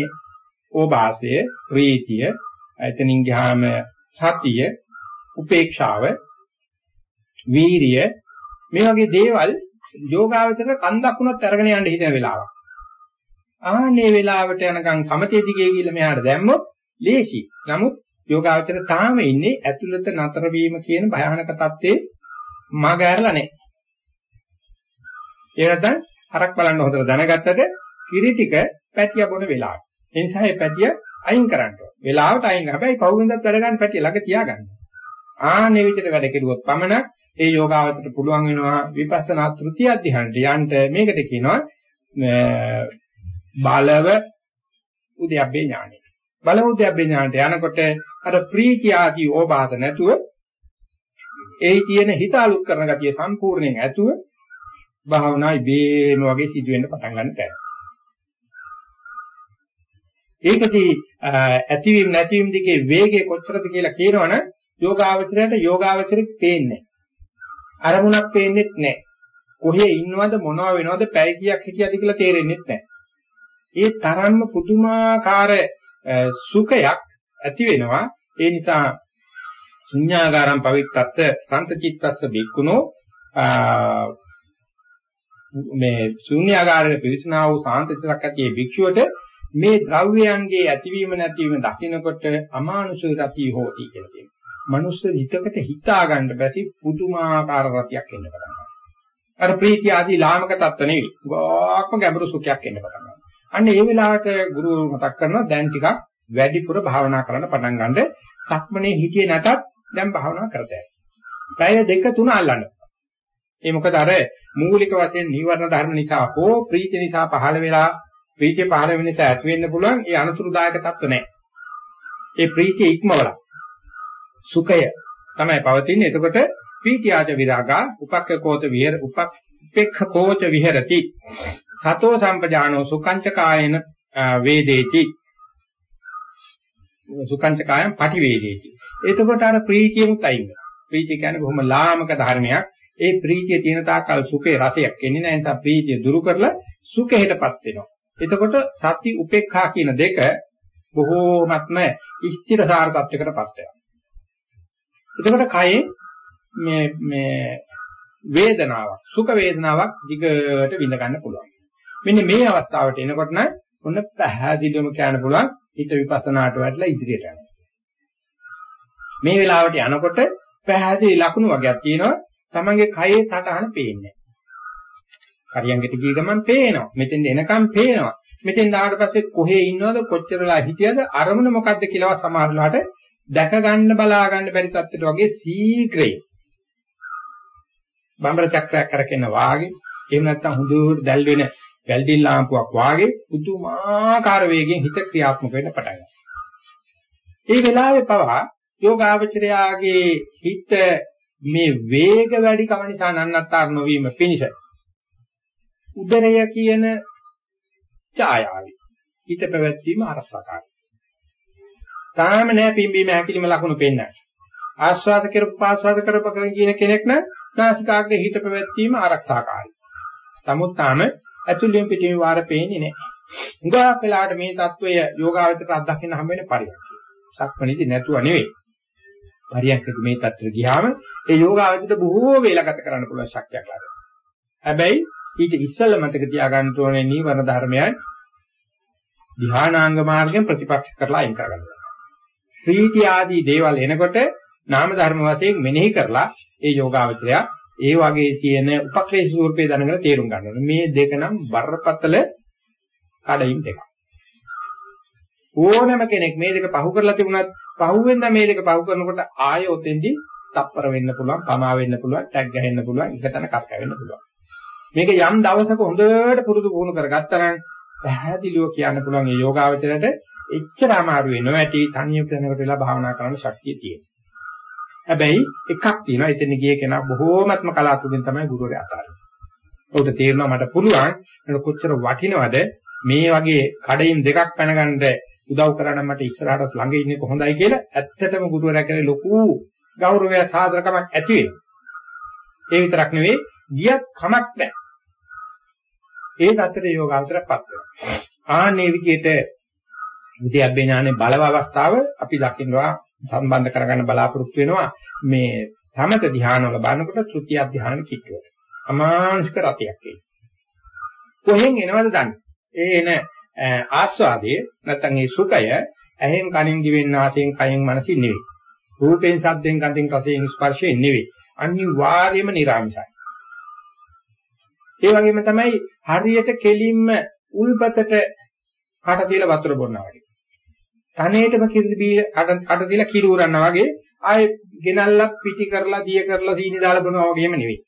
ඕභාසය, ප්‍රීතිය, එතනින් ගියාම සතිය, උපේක්ෂාව වීරිය මේ වගේ දේවල් යෝගාවචර කන්දක් වුණත් අරගෙන යන්න හිතන වෙලාවක්. ආන්නේ වෙලාවට යනකම් සමතේ දිගේ ගිහිල්ලා මෙහාට දැම්මොත් ලේසි. නමුත් යෝගාවචර තාම ඉන්නේ ඇතුළත නතර වීම කියන භයානක தත්ත්වේ මග ඇරලා නැහැ. ඒ නැත්නම් හරක් බලන්න හොඳට දැනගත්තට කිරි ටික පැටිය බොන වෙලාව. ඒ නිසා මේ පැටිය අයින් කරන්න ඕන. වෙලාවට අයින්. හැබැයි පවුවෙන්දත් වැඩ ගන්න පැටිය ළඟ තියාගන්න. ආන්නේ විදිහට වැඩ කෙරුවොත් පමණක් ඒ යෝගාවචරයට පුළුවන් වෙනවා විපස්සනා තෘතිය අධ්‍යයනට යන්න මේකට කියනවා බලව උද්‍යප්පේ ඥානය. බල උද්‍යප්පේ ඥානට යනකොට අර ප්‍රීතිය ආදී ඕබාධ නැතුව ඒ තියෙන හිත අලුත් කරන ගතිය සම්පූර්ණයෙන් ඇතුව භාවනා ඉබේම වගේ සිදුවෙන්න පටන් ගන්න තැන. ඒකදී ඇතිවීම නැතිවීම දිගේ වේගය කොච්චරද කියලා කියනවනම් යෝගාවචරයට යෝගාවචරෙත් පේන්නේ අරමුණක් පේන්නේත් නැහැ. කොහේ ඉන්නවද මොනව වෙනවද පැය කීයක් හිටියද කියලා තේරෙන්නේ නැහැ. ඒ තරම්ම පුදුමාකාර සුඛයක් ඇති වෙනවා. ඒ නිසා ශුඤ්ඤාගාරම් පවිත්තස්ස සන්තචිත්තස්ස බික්කුණෝ මේ ශුන්‍යාගාරයේ පිරිසනා වූ සාන්තිතරක් ඇතියේ භික්ෂුවට මේ ද්‍රව්‍යයන්ගේ ඇතිවීම නැතිවීම දකිනකොට අමානුෂය ගතිය හෝති කියලා කියනවා. මනුස්ස හිතකට හිතා ගන්න බැසි පුදුමාකාර රතියක් එන්න පටන් ගන්නවා. අර ප්‍රීතිය ආදී ලාමක තත්ත්ව නෙවෙයි. ගාක්ම ගැඹුරු සුඛයක් එන්න පටන් ගන්නවා. අන්න ඒ වෙලාවට ගුරුවරු මතක් කරනවා දැන් ටිකක් වැඩිපුර භාවනා කරන්න පටන් ගන්නද සක්මනේ හිතියේ නැතත් දැන් භාවනා කරතේ. පැය දෙක තුන අල්ලන්න. ඒ මොකද අර මූලික වශයෙන් නිවර්ණ ධර්ම නිසා හෝ ප්‍රීති නිසා පහළ වෙලා ප්‍රීතිය පහළ වෙන නිසා ඇති වෙන්න පුළුවන් ඒ අනුසුරුදායක තත්ත්ව නැහැ. ඒ ප්‍රීතිය ඉක්මවලා සුඛය තමයි පවතින්නේ. එතකොට පීතිආච විරාගා උපක්ඛකෝත විහෙර උපක්ඛකෝච විහෙරති. සතෝ සම්පජානෝ සුඛංච කායේන වේදේති. සුඛංච කායම් පටි වේදේති. එතකොට අර ප්‍රීතියමුත් අයින් වෙනවා. ප්‍රීතිය කියන්නේ බොහොම ලාමක ධර්මයක්. ඒ ප්‍රීතිය තියෙන තාක්කල් සුඛේ රසයක් එන්නේ නැහැ. නිසා ප්‍රීතිය දුරු කරලා සුඛයටපත් වෙනවා. එතකොට සති උපේක්ඛා කියන දෙක බොහෝමත්ම ස්ථිරසාර තත්යකටපත් වෙනවා. එතකොට කයේ මේ මේ වේදනාවක් සුඛ වේදනාවක් දිගට විඳ ගන්න පුළුවන්. මෙන්න මේ අවස්ථාවට එනකොට නම් ඔන්න පැහැදිලිවම කියන්න පුළුවන් හිත විපස්සනාට වැටලා ඉදිරියට යනවා. මේ වෙලාවට යනකොට පැහැදිලි ලකුණු වගේක් තියෙනවා. තමන්ගේ කයේ සටහන පේන්නේ. හරියංගට ගිය ගමන් පේනවා. මෙතෙන් එනකම් පේනවා. මෙතෙන් ආවට පස්සේ කොහේ ඉන්නවද කොච්චරලා හිටියද අරමුණ මොකද්ද කියලා සමහරලාට දැක ගන්න බලා ගන්න බැරි තත්ත්වයට වගේ සීඝ්‍රයෙන් බම්බර චක්‍රයක් කරකින වාගේ එහෙම නැත්නම් හොඳට දැල් වෙන වැල්ඩින් ලාම්පුවක් වාගේ පුදුමාකාර වේගයෙන් හිත ක්‍රියාත්මක වෙන්න පටන් ගන්නවා. ඒ වෙලාවේ පවා යෝගාවචරයාගේ හිත මේ වේග වැඩි කම නිසා නන්නත්තර නොවීම පිණිස උදරය කියන ඡායාවයි හිත පැවැත්වීම අරසකාරයි. තාම නෑ පිම්බීම හැකිලිම ලකුණු පෙන්නන්නේ. ආස්වාද කරපු පාස්වාද කරපකරන කියන කෙනෙක් නම් නාසිකාග්‍රේ හිත පැවැත්වීම ආරක්ෂාකාරී. නමුත් තාම ඇතුළෙන් පිටින් වාර පේන්නේ නෑ. උගා කාලයට මේ தত্ত্বය යෝගාවචරයට අත්දකින්න හැම වෙලේ පරිවර්තනය. සක්මණේදී නැතුව නෙවෙයි. පරියන්කදී මේ தত্ত্বෙ ගියාම ඒ යෝගාවචරයට බොහෝ වේලා ගත කරන්න පුළුවන් ශක්තියක් ලැබෙනවා. හැබැයි ඊට ඉස්සෙල්ලා මතක තියාගන්න ඕනේ නීවර ධර්මයන් ධානාංග මාර්ගයෙන් ප්‍රතිපක්ෂ කරලා අයින් කරගන්න. ප්‍රීති ආදී දේවල් එනකොට නාම ධර්ම වශයෙන් මෙනෙහි කරලා ඒ යෝගාවචරය ඒ වගේ තියෙන උපක්‍රේෂ ස්වරූපේ දැනගෙන තේරුම් ගන්න ඕනේ. මේ දෙක නම් බරපතල කඩයින් දෙකක්. ඕනම කෙනෙක් මේ දෙක පහු කරලා තිබුණත් පහුවෙන්ද මේ දෙක පහු කරනකොට ආයෙ ඔතෙන්දී තප්පර වෙන්න පුළුවන්, පමා වෙන්න පුළුවන්, ටැග් ගහන්න පුළුවන්, එකතන කක් වෙන්න පුළුවන්. මේක යම් දවසක හොඳට පුරුදු පුහුණු කරගත්තා නම් පැහැදිලිව කියන්න පුළුවන් මේ යෝගාවචරයට එච්චර අමාරු වෙනව ඇති තනියම දැනකට වෙලා භාවනා කරන්න ශක්තිය තියෙනවා. හැබැයි එකක් තියෙනවා එතන ගියේ කෙනා බොහෝමත්ම කලාතුරකින් තමයි ගුරුවරයා අතාරින්නේ. උකට තේරෙනවා මට පුළුවන් මට කොච්චර වටිනවද මේ වගේ කඩයින් දෙකක් පැනගන්න උදව් කරන්න මට ඉස්සරහට ළඟ ඉන්නේ කොහොඳයි කියලා ඇත්තටම ගුරුවරයා කරේ ලොකු ගෞරවය සාදරකමක් ඇති වෙනවා. ඒ විතරක් නෙවෙයි ගියත් කමක් නැහැ. ඒ தත්තර යෝගාවතරපත් වෙනවා. ආන්නේ විදිහට උද්‍යප්පේ ඥානේ බලව අවස්ථාව අපි දකින්නවා සම්බන්ධ කරගන්න බලාපොරොත්තු වෙනවා මේ සමත ධ්‍යානවල බලනකොට තෘතිය ධ්‍යාන කිට්ටුවට. අමානුෂික රතියක් ඒක. කොහෙන් එනවද දන්නේ? ඒ එන ආස්වාදයේ නැත්නම් ඒ සුඛය ඇහෙන් කනින් දිවෙන් නාසයෙන් කයෙන් මනසින් නෙවෙයි. රූපෙන් ශබ්දෙන් ගන්ධෙන් රසයෙන් ස්පර්ශයෙන් නෙවෙයි. අනිවාර්යයෙන්ම නිර්ආමිෂයි. ඒ වගේම තමයි හරියට කෙලින්ම උල්පතට කට තියලා වතුර බොන්නා වගේ. තනේටම කිරි බී කට තියලා කිරි උරන්නා වගේ ආයේ ගෙනල්ලා පිටි කරලා දිය කරලා සීනි දාලා බොනවා වගේම නෙවෙයි.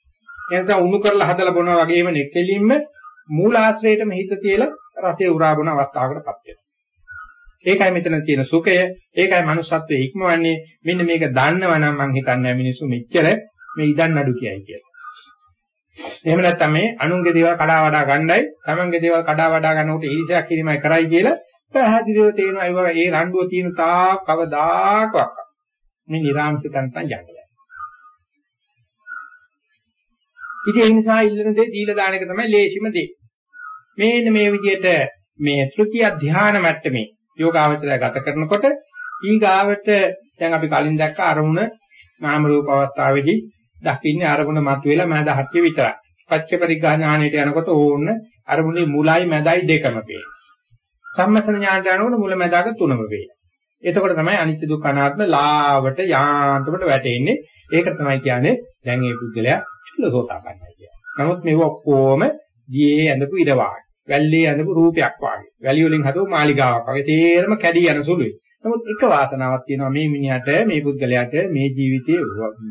එනසම් උණු කරලා හදලා බොනවා වගේම නෙවෙයි. කෙලින්ම මූලාශ්‍රයටම හිත තියලා රසය උරා බොන අවස්ථාවකටපත් වෙනවා. ඒකයි මෙතන තියෙන සුඛය, ඒකයි manussත්වයේ ඉක්මවන්නේ. මෙන්න මේක දන්නවනම් මං හිතන්නේ මිනිස්සු මෙච්චර මේ ඉදන් නඩු කියයි කියලා. එහෙම නැත්නම් මේ අනුන්ගේ දේවල් කඩා වඩා ගන්නයි, තමන්ගේ දේවල් කඩා වඩා ගන්නකොට ඊර්ෂ්‍යා කිරීමයි කරයි කියලා පැහැදිලිව තේරෙනවා. ඒ වගේ ඒ රණ්ඩුව තියෙන තාක් කවදාකවත් මේ නිර්ආංශ තන්තන් යන්නේ. ඉතින් ඒ නිසා ඉල්ලන දේ දීලා දාන එක තමයි ලේසිම දේ. මේන්න මේ විදිහට මේ තෘතිය ධානය මට්ටමේ යෝගාවචරය ගත කරනකොට ඊගාවට දැන් අපි කලින් දැක්ක අරමුණ නාම රූප අවස්ථාවේදී දකින්නේ අරමුණ මතුවෙලා මම දහත්ය විතරයි. පච්ච පරිග්‍රහ ඥානයට යනකොට ඕන්න අරමුණේ මුලයි මැදයි දෙකම පේනවා. සම්මතන ඥානට යනකොට මුල මැදක තුනම පේනවා. එතකොට තමයි අනිත්‍ය දුක්ඛ අනාත්ම ලාවට යාන්තමට වැටෙන්නේ. ඒක තමයි කියන්නේ දැන් මේ පුද්ගලයා චුල්ලසෝතාපන්නයි කියන්නේ. නමුත් මේව ඔක්කොම දියේ ඇඳපු ඉර වාගේ. වැල්ලේ ඇඳපු රූපයක් වාගේ. වැලි වලින් හදපු මාලිගාවක් වාගේ තේරම කැඩී යන සුළුයි. නමුත් එක වාසනාවක් තියෙනවා මේ මිනිහට මේ පුද්ගලයාට මේ ජීවිතයේ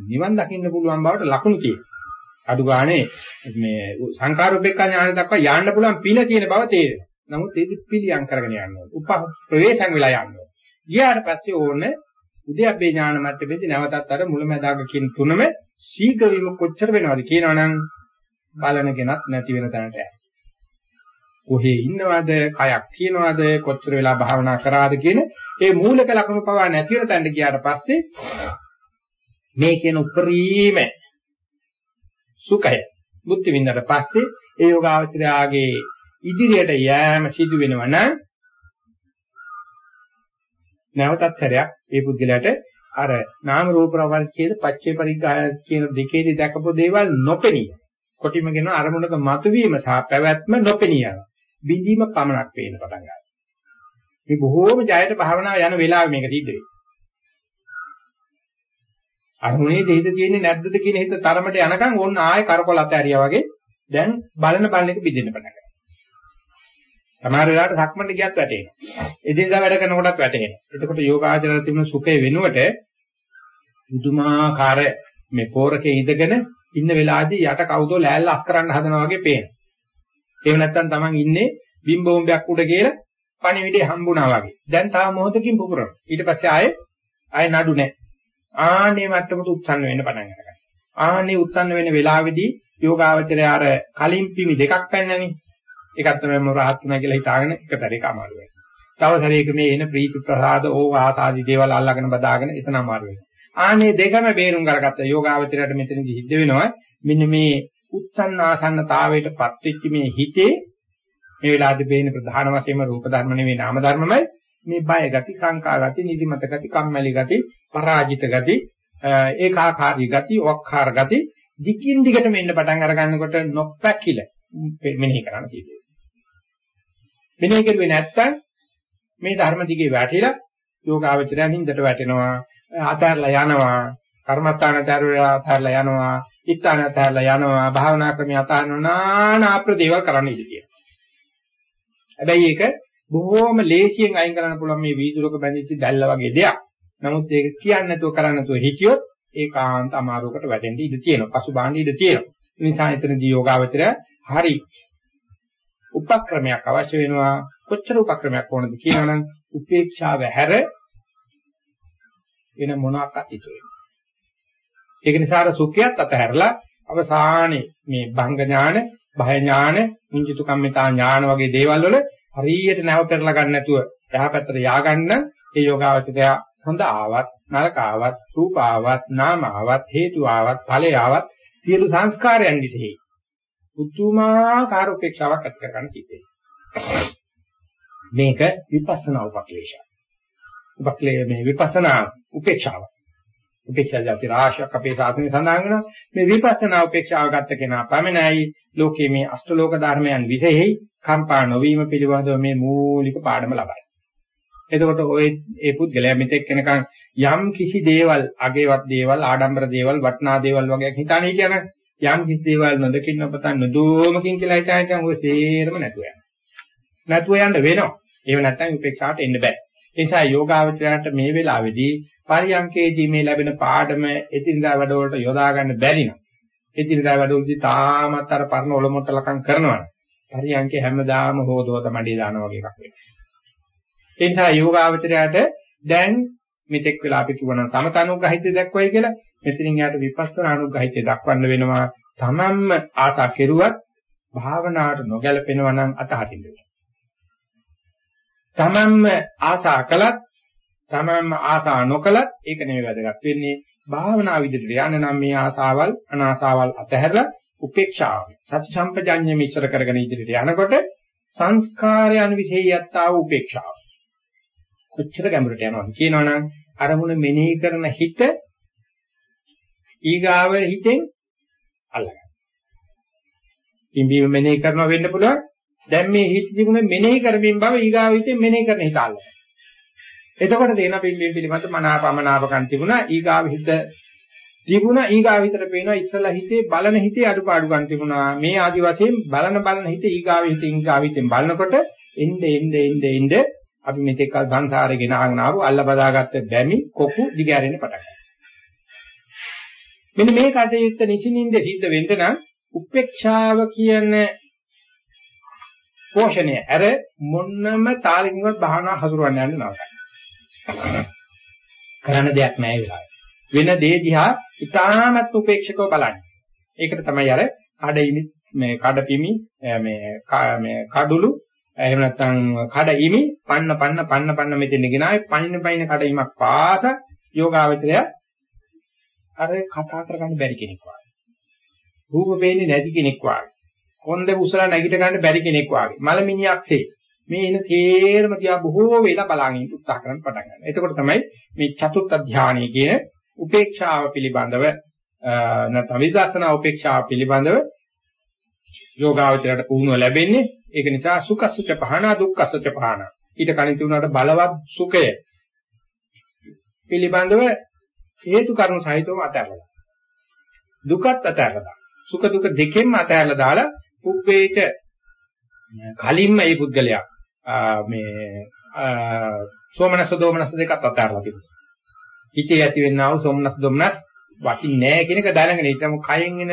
නිවන් දකින්න පුළුවන් බවට ලකුණු තියෙනවා. අඩු ගානේ මේ සංකාරෝපේක්ඛා ඥාන දක්වා යන්න පුළුවන් පින තියෙන බව තේරෙනවා. නමුත් ඒක පිළියම් කරගෙන යන්න ඕනේ. උප ප්‍රවේශම් වෙලා යන්න ඕනේ. ගියාට පස්සේ ඕනේ උද්‍යප්පේ ඥාන මට්ටමේදී නැවතත් අර මුලැමැදාග කියන තුනම ශීඝ්‍ර වීම කොච්චර වෙනවද කියනවනම් බලන කෙනත් නැති වෙන තැනට යනවා. කොහේ ඉන්නවද, කයක් තියනවද, කොච්චර වෙලා භාවනා කරාද කියන ඒ මූලික ලක්ෂණ පවා නැති වෙන තැනට ගියාට පස්සේ මේ කියන උපරිම සුඛය බුද්ධ විඳලා පස්සේ ඒ යෝගාවචරයාගේ ඉදිරියට යෑම සිදු වෙනවා නම් නැවතත් සැරයක් ඒ පුද්ගලයාට අර නාම රූප රවල් කියන පච්චේ පරිග්ගාය කියන දෙකේදී දැකපු දේවල් නොපෙනිය. කොටිම කියන අරමුණක මතුවීම සහ පැවැත්ම නොපෙනිය. බිඳීම පමණක් පේන පටන් ගන්නවා. මේ බොහෝම ජයයට භාවනාව යන වෙලාවෙ මේක සිද්ධ වෙන්නේ. අරමුණේ දෙහිත තියෙන්නේ නැද්දද කියන හිත තරමට යනකම් ඕන්න ආයේ කරකොල අතහැරියා වගේ දැන් බලන බලන එක බින්දෙන්න පටන් ගන්නවා. සමහර වෙලාවට සක්මන්ට ගියත් වැටෙනවා. එදිනදා වැඩ කරනකොටත් වැටෙනවා. එතකොට යෝගාචරය තිබුණ සුඛේ වෙනුවට බුදුමාකාර මේ පෝරකේ ඉඳගෙන ඉන්න වෙලාවේදී යට කවුදෝ ලෑල්ල අස් කරන්න හදනවා වගේ පේනවා. එහෙම නැත්නම් Taman ඉන්නේ බිම් බෝම්බයක් උඩ කියලා පණිවිඩේ හම්බුණා වගේ. දැන් තව මොහොතකින් පුපුරනවා. ඊට පස්සේ ආයේ ආයේ නඩු නැහැ. ආන්නේ මට්ටමට උත්සන්න වෙන්න පටන් ගන්නවා. ආන්නේ උත්සන්න වෙන වෙලාවේදී යෝගාවචරය අර කලින් පිමි දෙකක් පැන්නනේ. එකක් තමයි මම රහත් වෙනවා කියලා හිතාගෙන එකතරේක අමාරු වෙනවා. තව සැරේක මේ එන ප්‍රීති ප්‍රසාද ඕ ආසාදී දේවල් අල්ලගෙන බදාගෙන එතන අමාරු වෙනවා. ආනේ දෙකම බේරුම් කරගත්ත යෝගාවචරයට මෙතනදි සිද්ධ වෙනවා. මෙන්න මේ උත්සන්න ආසන්නතාවයටපත් වෙච්ච මේ හිතේ මේ වෙලාවේදී බේන ප්‍රධාන වශයෙන්ම රූප ධර්ම නෙවෙයි නාම ධර්මමයි මේ බය ගති, සංකා ගති, නිදිමත ගති, කම්මැලි ගති, පරාජිත ගති, ඒකාකාරී ගති, ඔක්කාර ගති දිගින් දිගටම එන්න පටන් අර ගන්නකොට නොපැකිල මෙනෙහි කරන්න තියෙනවා. මෙනෙහි කරුවේ නැත්තම් මේ ධර්ම දිගේ වැටිලා යෝගාවචරය නින්දට වැටෙනවා, අතහැරලා යනවා, කර්මස්ථානතරලා අතහැරලා යනවා, ඉත්තාන අතහැරලා යනවා, භාවනා ක්‍රමය අතහරිනවා, නානා ප්‍රදේවල් කරන්න ඉඩ තියෙනවා. හැබැයි ඒක බොහොම ලේසියෙන් අයින් කරන්න පුළුවන් මේ වීදුරක බැඳිච්ච දැල්ල වගේ දෙයක්. නමුත් ඒක කියන්නේ නැතුව කරන්නේ නැතුව හිටියොත් ඒකාන්ත අමාරුවකට වැටෙන්න ඉඩ තියෙනවා. පසුබාහන්න ඉඩ තියෙනවා. ඒ නිසා එතනදී යෝගාවචරය හරි උපක්‍රමයක් අවශ්‍ය වෙනවා. කොච්චර උපක්‍රමයක් ඕනද කියනනම් උපේක්ෂාව හැර වෙන මොනවාක්වත් ඉතුරු වෙන්නේ. ඒක නිසා අර සුඛයත් අතහැරලා අවසානයේ මේ භංග ඥාන, භය ඥාන, මුංජිතු කම්මිතා ඥාන වගේ දේවල් වල හරියට නැව පෙරලා ගන්න නැතුව එහා පැත්තට ය아가න්න ඒ යෝගාවචරය හොඳ ආවත් නරක ආවත් රූප ආවත් නාම ආවත් හේතු ආවත් ඵලය ආවත් සියලු සංස්කාරයන් විසෙහි උතුමාකාර උපේක්ෂාවක් ඇති කරගන්න කිව්වේ මේක විපස්සනා උපක්ලේශය උපක්ලේ මේ විපස්සනා උපේක්ෂාව උපේක්ෂා જાති රාශියක් අපේ සාසනය සඳහන් වෙනවා. මේ විපස්සනා උපේක්ෂාව ගත්ත කෙනා පමණයි ලෝකයේ මේ අෂ්ටලෝක ධර්මයන් විසෙහි කම්පා නොවීම පිළිබඳව මේ මූලික පාඩම ලබයි. එතකොට ඔය ඒ පුද්ගලයා මෙතෙක් වෙනකන් යම් කිසි දේවල් අගේවත් දේවල් ආඩම්බර දේවල් වටනා දේවල් වගේ හිතානේ කියන යම් කිසි දේවල් නොදකින්න පතන් නොදෝමකින් කියලා හිතාගෙන ඔය සේරම නැතුව යනවා. නැතුව යන්න වෙනවා. ඒව නැත්තම් උපේක්ෂාවට එන්න බෑ. ඒ නිසා යෝගාවචරයට මේ වෙලාවේදී පරියංකේදී මේ ලැබෙන පාඩම එදිනදා වැඩවලට යොදා ගන්න බැරි නම් එදිනදා වැඩවලදී තාමත් අර පරණ ඔලොමොට්ටලකම් කරනවා. පරියංකේ හැමදාම හොදවත මඩේ දානවා වගේ එකක් වෙනවා. ඒ නිසා යෝගාවචරයට දැන් මෙතෙක් වෙලා අපි කියවන සමතනුග්‍රහිතය දක්වයි කියලා මෙතනින් යාට විපස්සනා අනුග්‍රහිතය දක්වන්න වෙනවා. තමන්ම ආසා කෙරුවත් භාවනාවට නොගැලපෙනවා නම් අතහරින්න වෙනවා. තමන්ම ආසා කළත් තමන්ම ආසා නොකළත් ඒක නෙමෙයි වැදගත් වෙන්නේ භාවනා විදිහට යන්න නම් මේ ආසාවල් අනාසාවල් අතහැරලා උපේක්ෂාව සති සම්පජඤ්ඤය මිශ්‍ර කරගෙන ඉදිරියට යනකොට සංස්කාරයන් විශේෂයත්තා වූ උපේක්ෂාව කොච්චර ගැඹුරට යනවද කියනවනම් අරමුණ මෙනෙහි කරන හිත ඊගාව හිතෙන් අල්ලගන්න. ඉම්බීම මෙනෙහි කරනවා වෙන්න පුළුවන්. දැන් මේ හිත තිබුණ මෙනෙහි කරමින් බව ඊගාව හිතෙන් මෙනෙහි කරන හිත අල්ලගන්න. එතකොට තේන පිම්බීම පිළිබඳ මනාපමනාපකම් තිබුණා ඊගාව හිත තිබුණා ඊගාව හිතට පේනවා ඉස්සලා හිතේ බලන හිතේ අඩුපාඩුකම් තිබුණා මේ ආදි වශයෙන් බලන බලන හිත ඊගාව හිත ඊගාව හිතෙන් බලනකොට එnde ende ende ende අපි මෙතෙක් කල සංසාරේ ගෙනාගෙන ආපු අල්ල බදාගත්ත බැමි කොකු දිගෑරෙන්න පටන් ගන්නවා. මෙන්න මේ කටයුත්ත නිසින්ින්ද සිද්ධ වෙන්න නම් උපේක්ෂාව කියන පෝෂණය අර මොන්නම තාලකින්වත් භාවනා හසුරවන්න යන්න නරකයි. කරන්න දෙයක් නැහැ වෙලාවේ. වෙන දේ දිහා ඉතාමත් උපේක්ෂකව බලන්න. ඒකට තමයි අර කඩිමි මේ කඩපිමි මේ මේ කඩුළු එහෙම නැත්නම් කඩ ඉමි පන්න පන්න පන්න පන්න මෙතෙන් ගෙනාවේ පයින් පයින් කඩ ඉමක් පාස යෝගාවචරය අර කතා කරගන්න බැරි කෙනෙක් වගේ. රූප පේන්නේ නැති කෙනෙක් වගේ. කොන්ද උසලා නැගිට ගන්න බැරි කෙනෙක් වගේ. මලමිනියක්සේ මේ එන තේරම තියා බොහෝ වෙලා බලන් ඉන්න උත්සාහ කරන්න පටන් ගන්නවා. එතකොට තමයි මේ චතුත්ථ ධානය කියන උපේක්ෂාව පිළිබඳව නැත්නම් විදර්ශනා උපේක්ෂාව පිළිබඳව යෝගාවචරයට පුහුණුව ලැබෙන්නේ ඒක නිසා සුඛසුච පහනා දුක්ඛසුච පහනා ඊට කලින් තිබුණාට බලවත් සුඛය පිළිබඳව හේතු කරුණු සහිතවම අතහැරලා දුකත් අතහැරලා සුඛ දුක දෙකෙන්ම අතහැරලා දාලා උප්පේච කලින්ම මේ පුද්ගලයා මේ සෝමනස දෝමනස දෙකත් අතහැරලා තිබුණා හිතේ ඇති වෙන්නා වූ සෝමනස් දෝමනස් වටින්නේ නැහැ කියන එක දැනගෙන හිටමු කයෙන් එන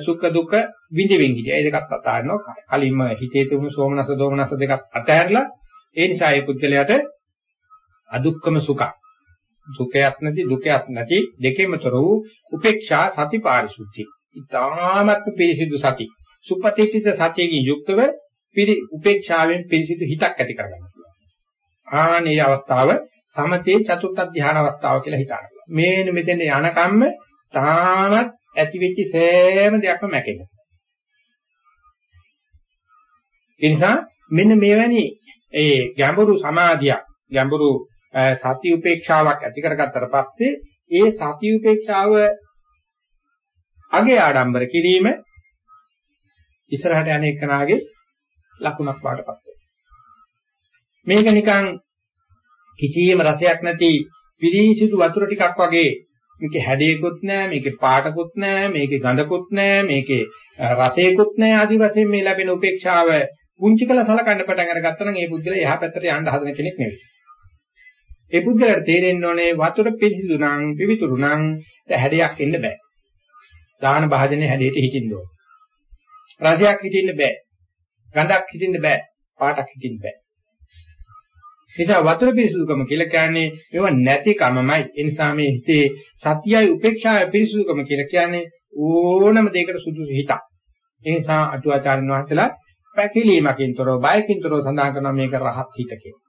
සුඛ දුක විඳින්න හිටියා. ඒ දෙකත් අතහරිනවා. කලින්ම හිතේ තිබුණු සෝමනස දෝමනස දෙකත් අතහැරලා ඒ නිසා මේ පුද්ගලයාට අදුක්කම සුඛ. දුකයක් නැති දුකයක් නැති දෙකෙමතර වූ උපේක්ෂා සති පාරිශුද්ධි. ඊ타මත් පිරිසිදු සති. සුපතිත්‍ිත සතියකින් යුක්තව පිරි උපේක්ෂාවෙන් පිරිසිදු හිතක් ඇති කරගන්න පුළුවන්. ආනේ අවස්ථාව සමතේ චතුත්ථ ධ්‍යාන අවස්ථාව කියලා හිතනවා. මේන මෙතෙන් යනකම්ම තාමත් ඇති වෙච්ච සෑම දෙයක්ම මැකෙනවා. ඒ නිසා මෙන්න මෙවැනි ඒ ගැඹුරු සමාධියක් ගැඹුරු සති උපේක්ෂාවක් ඇති කරගත්තට පස්සේ ඒ සති උපේක්ෂාව අගේ ආඩම්බර කිරීම ඉස්සරහට යන එකනාගේ ලකුණක් වාටපත් වෙනවා. මේක නිකන් කිසියම් රසයක් නැති පිරිසිදු වතුර ටිකක් වගේ මේකේ හැඩයකුත් නැහැ මේකේ පාටකුත් නැහැ මේකේ ගඳකුත් නැහැ මේකේ රසයකුත් නැහැ ආදි වශයෙන් මේ ලැබෙන උපේක්ෂාව පුංචි කළ සලකන්න පටන් අරගත්තා නම් ඒ පුද්ගලයා එහා පැත්තට යන්න හදන කෙනෙක් නෙවෙයි. ඒ පුද්ගලයාට තේරෙන්න ඕනේ වතුර පිරිසිදු නම් පිවිතුරු නම් හැඩයක් එන්න බෑ. දාන භාජනයේ හැඩයට හිටින්න ඕනේ. රසයක් හිටින්න බෑ. ගඳක් හිටින්න බෑ. පාටක් හිටින්න බෑ. නිසා වතුර පිරිසුදුකම කියලා කියන්නේ මේව නැතිකමමයි. ඒ නිසා මේ හිතේ සතියයි උපේක්ෂාවයි පිරිසුදුකම කියලා කියන්නේ ඕනම දෙයකට සුදුසු හිතක්. ඒ නිසා අටුවාචාර්යන් වහන්සේලා පැකිලීමකින් තොරව බයකින් තොරව සඳහන් කරනවා මේක රහත් හිත කියලා.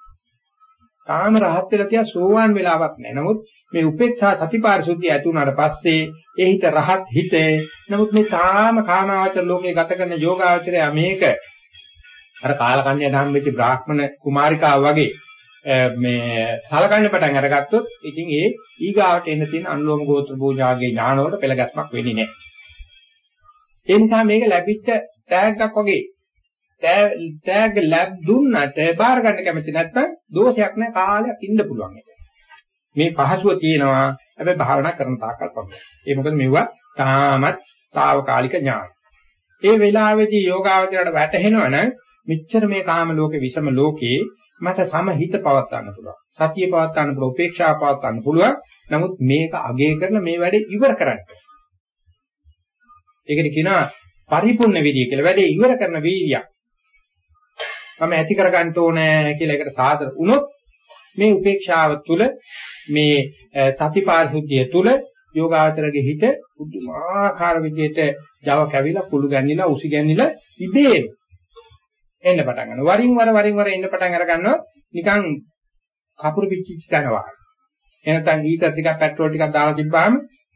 තාම රහත් වෙලා තියා සෝවාන් වෙලාවක් නැහැ. නමුත් මේ උපේක්ෂා සතිපාරිශුද්ධිය ඇති වුණාට පස්සේ ඒ හිත රහත් හිතේ. නමුත් මේ තාම කාමාවචර ලෝකේ ගත කරන යෝගාවචරය මේක අර කාලකන්‍ය ධම්මෙච්ච බ්‍රාහ්මණ කුමාරිකාව වගේ මේ සලකන්න පටන් අරගත්තොත් ඉතින් ඒ ඊගාවට එන්න තියෙන අනුලෝම ගෝත්‍ර පූජාගේ ඥාන වලට පෙළගස්මක් වෙන්නේ නැහැ. ඒ නිසා මේක ලැබිච්ච තෑග්ගක් වගේ තෑග්ග ලැබ දුන්නට බාර ගන්න කැමති නැත්නම් දෝෂයක් නැහැ කාලයක් ඉන්න පුළුවන් ඒක. මේ පහසුව තියෙනවා හැබැයි භාවනා කරන තාක්කල් පමණයි. ඒ මොකද මෙවුවා තාමත් తాවකාලික ඥාන. ඒ වෙලාවේදී යෝගාවචරයට වැටහෙනවනම් මෙච්චර මේ කාම ලෝකේ විෂම ලෝකේ මට සමහිත පවත් ගන්න පුළුවන්. සතිය පවත් ගන්න පුළුවන්, උපේක්ෂාව පවත් ගන්න පුළුවන්. නමුත් මේක අගය කරලා මේ වැඩේ ඉවර කරන්න. ඒකට කියනවා පරිපූර්ණ විදිය කියලා. වැඩේ ඉවර කරන වීර්යය. මම ඇති කර ගන්න ඕනේ කියලා ඒකට සාදර වුණොත් මේ උපේක්ෂාව තුළ මේ සතිපාරිශුද්ධිය තුළ යෝගාචරගේ හිත පුදුමාකාර විදිහට Java කැවිලා කුළු ගැන්නිලා උසි ගැන්නිලා ඉබේම එන්න පටන් ගන්නවා. වරින් වර වරින් වර එන්න පටන් අර ගන්නවා නිකන් කපුරු පිච්චිච්ච තනවා. එනතන් ඊටර් ටිකක් පෙට්‍රෝල් ටිකක් දාලා තිබ්බාම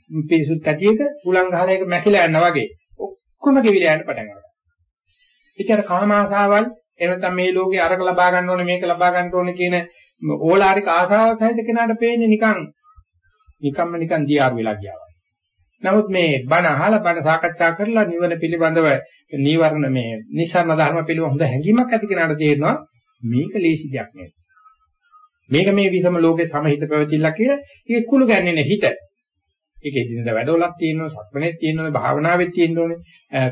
පිරිසුත් කැටියක උලන් ගහලා ඒක මැකිලා යනවා වගේ ඔක්කොම ගෙවිලා යන්න පටන් ගන්නවා. ඒතර කාම ආසාවල් එනතන් මේ ලෝකේ අරක ලබා ගන්න ඕනේ මේක ලබා ගන්න ඕනේ කියන ඕලාරික ආසාව සහිත කෙනාට පේන්නේ නිකන් නිකම්ම නිකන් දියාරු වෙලා ගියා. නමුත් මේ බණ අහලා බණ සාකච්ඡා කරලා නිවන පිළිබඳව නීවරණ මේ නිසරණ ධර්ම පිළිබඳ හොඳ හැඟීමක් ඇති කෙනාට තේරෙනවා මේක ලේසි දෙයක් නෙවෙයි. මේක මේ විසම ලෝකේ සමහිත පැවතිලා කියලා ඒක කුළු ගන්නේ හිත. ඒකේ දිනද වැඩවලක් තියෙනවා, සක්මනේ තියෙනවා, භාවනාවෙත් තියෙන්න ඕනේ,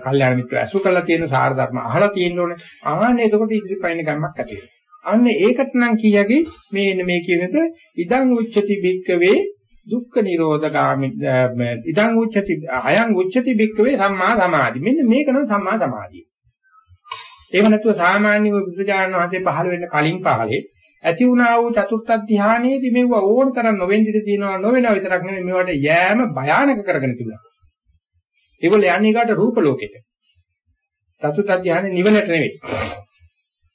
කල්යාණ මිත්‍ර ඇසු කරලා තියෙන සාර ධර්ම අහලා තියෙන්න ඕනේ. ආන්නේ එතකොට ඉදිරිපයින් ගමක් ඇති වෙනවා. අන්න ඒකට නම් කියකි මේ මේ කියනද ඉදං උච්චති බික්කවේ දුක්ඛ නිරෝධගාමි ඉදං උච්චති අයං උච්චති බික්කවේ සම්මා සමාධි මෙන්න මේක නම් සම්මා සමාධිය එහෙම නැතුව සාමාන්‍ය බුදුජානක වහන්සේ පහළ වෙන්න කලින් පහලේ ඇති වුණා වූ චතුත්ථ ධානයේදී මෙව ඕන තරම් නොවෙන්න ඉඩ තියෙනවා නොවෙනව විතරක් නෙමෙයි මේවට යෑම භයානක කරගෙන තිබුණා. ඒගොල්ලෝ යන්නේ ඊකට රූප ලෝකෙට. චතුත්ථ ධානය නිවනට නෙවෙයි.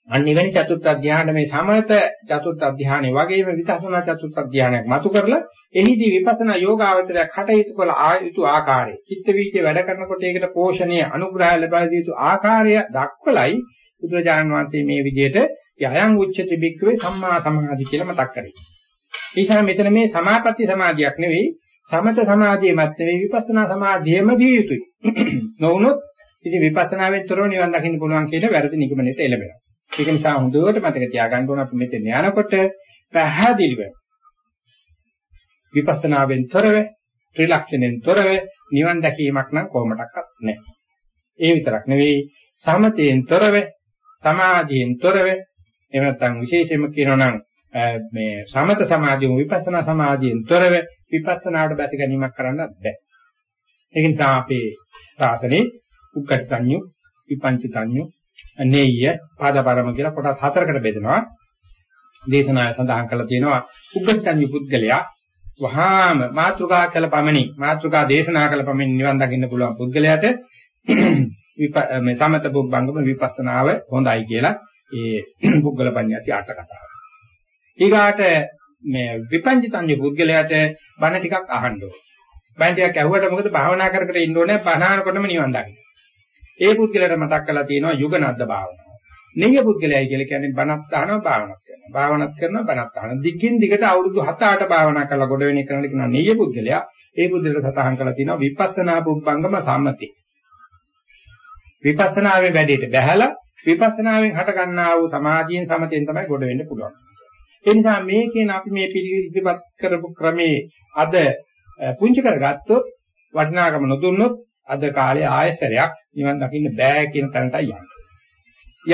අන්න එවැනි චතුත්ථ ධානය මේ සමත චතුත්ථ ධානය වගේම විදර්ශනා චතුත්ථ ධානයක් මතු කරලා එහිදී විපස්සනා යෝගාවචරය කටයුතු කළ ආයුතු ආකාරය චිත්ත වීතිය වැඩ කරනකොට ඒකට පෝෂණය අනුග්‍රහය ලබා දී යුතු ආකාරය දක්වලයි බුදුරජාණන් වහන්සේ මේ විදිහට යයන් උච්චති බික්කවේ සම්මා සමාධි කියලා මතක් කරේ. ඒ නිසා මෙතන මේ සමාපatti සමාධියක් නෙවෙයි සමත සමාධියමත් නෙවෙයි විපස්සනා සමාධියම දිය යුතුයි. නොවුනොත් ඉතින් විපස්සනාවෙන් තොරව නිවන් දකින්න පුළුවන් කියන වැරදි නිගමනයට එළඹෙනවා. ඒක නිසා හොඳට මතක තියාගන්න ඕන අපි මෙතන යනකොට පැහැදිලිව විපස්සනාවෙන් තොරව ත්‍රිලක්ෂණයෙන් තොරව නිවන් දැකීමක් නම් කොහොමඩක්වත් නැහැ. ඒ විතරක් නෙවෙයි සමතයෙන් තොරව සමාධියෙන් තොරව එහෙම නැත්නම් විශේෂයෙන්ම කියනවා නම් මේ සමත සමාධියම විපස්සනා සමාධියෙන් තොරව විපස්සනාවට බැස ගැනීමක් කරන්න බෑ. ඒක නිසා අපේ ශාසනයේ උක්කට්ඨඤ්ඤු විපංචිතඤ්ඤු නේය පාදපරම කියලා කොටස් හතරකට බෙදෙනවා. දේශනාය සඳහන් කරලා තියෙනවා උග්ගට්ටඤ්ඤ පුද්ගලයා වහාම මාත්‍රිකා කළ පමණි මාත්‍රිකා දේශනා කළ පමණි නිවන් දකින්න පුළුවන් පුද්ගලයාට මේ සමත පුබ්බංගම විපස්සනාව හොඳයි කියලා ඒ පුද්ගල පඤ්ඤාති අට කතාව. ඊගාට මේ විපංචිතඤ්ඤ පුද්ගලයාට බණ ටිකක් අහන්න ඕනේ. බණ ටිකක් ඇහුවට මොකද භාවනා කර කර ඉන්න ඕනේ බණහනකොටම නිවන් දකින්න. ඒ පුද්ගලයාට මතක් කරලා තියෙනවා යුගනද්ද භාවනාව. නෙය පුද්ගලයයි කියලා කියන්නේ බණත් අහනවා භාවනාවක් කරනවා. භාවනාවක් කරනවා බණත් අහනවා. දිගින් දිගට අවුරුදු 7-8 භාවනා කරලා ගොඩ වෙන එක කරන කෙනා නෙය පුද්ගලයා. ඒ පුද්ගලයාට සතහන් කරලා තියෙනවා විපස්සනා පුබ්බංගම සම්මතිය. විපස්සනාවේ වැඩේට බැහැලා විපස්සනාවෙන් හට ගන්නා වූ සමාධියෙන් සමතෙන් තමයි ගොඩ වෙන්න පුළුවන්. ඒ නිසා මේ කියන අපි මේ පිළිවිපත් කරපු ක්‍රමේ අද පුංචි කරගත්තොත් වටිනාකම නොදුන්නොත් අද කාලේ ආයසරයක් නිවන් දකින්න බෑ කියන තැනටයි යන්නේ.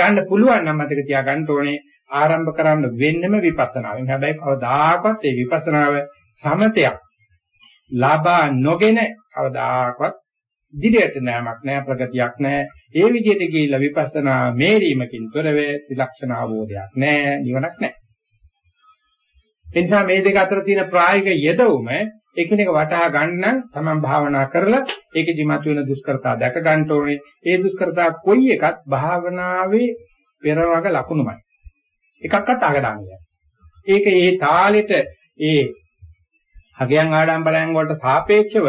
යන්න පුළුවන් නම් මතක තියාගන්න ඕනේ ආරම්භ කරන්න වෙන්නම විපස්සනාවෙන්. හැබැයි කවදාකවත් ඒ විපස්සනාව සමතයක් ලබා නොගෙන කවදාකවත් ඉදිරියට නෑමක් නෑ ප්‍රගතියක් නෑ. ඒ විදිහට ගිහිල්ලා විපස්සනා මේරීමකින් තොරව ත්‍රිලක්ෂණ අවබෝධයක් නෑ නිවනක් නෑ. එනිසා මේ දෙක අතර තියෙන ප්‍රායෝගික යෙදවුම එකිනෙක වටහා ගන්න තමන් භාවනා කරලා ඒකෙදි මතුවෙන දුෂ්කරතා දැක ගන්න ඕනේ. ඒ දුෂ්කරතා කොයි එකත් භාවනාවේ පෙරවග ලකුණුමයි. එකක්වත් අගඩන්නේ. ඒක ඒ තාලෙට ඒ හගයන් ආඩම්බරයන් වලට සාපේක්ෂව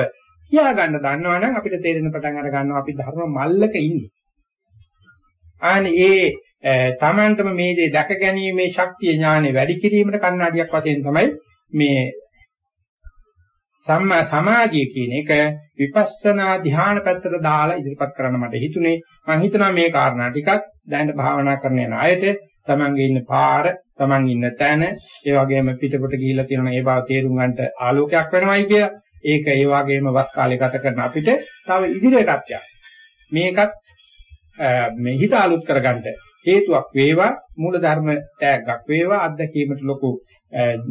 කියා ගන්න දන්නවනම් අපිට තේරෙන පටන් අර ගන්නවා අපි ධර්ම මල්ලක ඉන්නේ. අනේ ඒ තමන්ටම මේ දේ දැක ගැනීමේ ශක්තිය ඥානෙ වැඩි කිරීමට කණ්ණාඩියක් වශයෙන් තමයි මේ සම්මා සමාධිය කියන එක විපස්සනා ධ්‍යාන පැත්තට දාලා ඉදිරිපත් කරන්න මට හිතුනේ මම හිතනවා මේ කාරණා ටිකක් දැනට භාවනා කරන යන අයට තමන්ගේ ඉන්න පාර තමන් ඉන්න තැන ඒ වගේම පිටපොට ගිහිල්ලා තියෙනවා ඒ බව තේරුම් ගන්නට ආලෝකයක් වෙනවයි කියලා ඒක ඒ වගේම වස් කාලේ ගත කරන අපිට තව ඉදිරියටත් යන්න මේකත් මේ හිත අලුත් කරගන්න හේතුවක් වේවා මූල ධර්ම ටැග්ගක් වේවා අත්දැකීමට ලොකු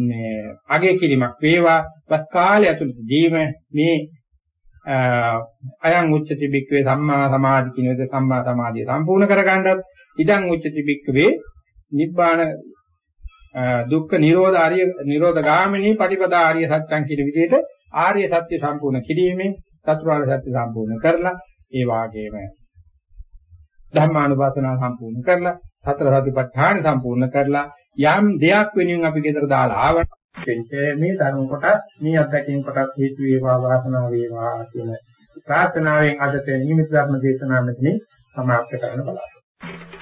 මේ අගය කිරීමක් වේවා වස් කාලය ඇතුළතදීම මේ අයං උච්චති බික්කවේ සම්මා සමාධි කියන විදිහ සම්මා සමාධිය සම්පූර්ණ කරගන්නත් ඉදං උච්චති බික්කවේ නිබ්බාන දුක්ඛ නිරෝධ ආර්ය නිරෝධ ගාමිනී පටිපදා ආර්ය සත්‍යං කියන විදිහට ආර්ය සත්‍ය සම්පූර්ණ කිරීමෙන් චතුරාර්ය සත්‍ය සම්පූර්ණ කරලා ඒ වාගේම ධර්මානුපස්සනාව සම්පූර්ණ කරලා සතර සතිපට්ඨාන සම්පූර්ණ කරලා යම් දෙයක් වෙනුවෙන් අපි ගෙදර දාලා ආවට මේ ධර්ම කොටස් මේ අත්දැකීම් කොටස් හේතු වේවා වාසනාව වේවා කියන ප්‍රාර්ථනාවෙන් අදට නිමිති ධර්ම දේශනාව මෙතනින් සමාප්ත කරන්න බලාපොරොත්තු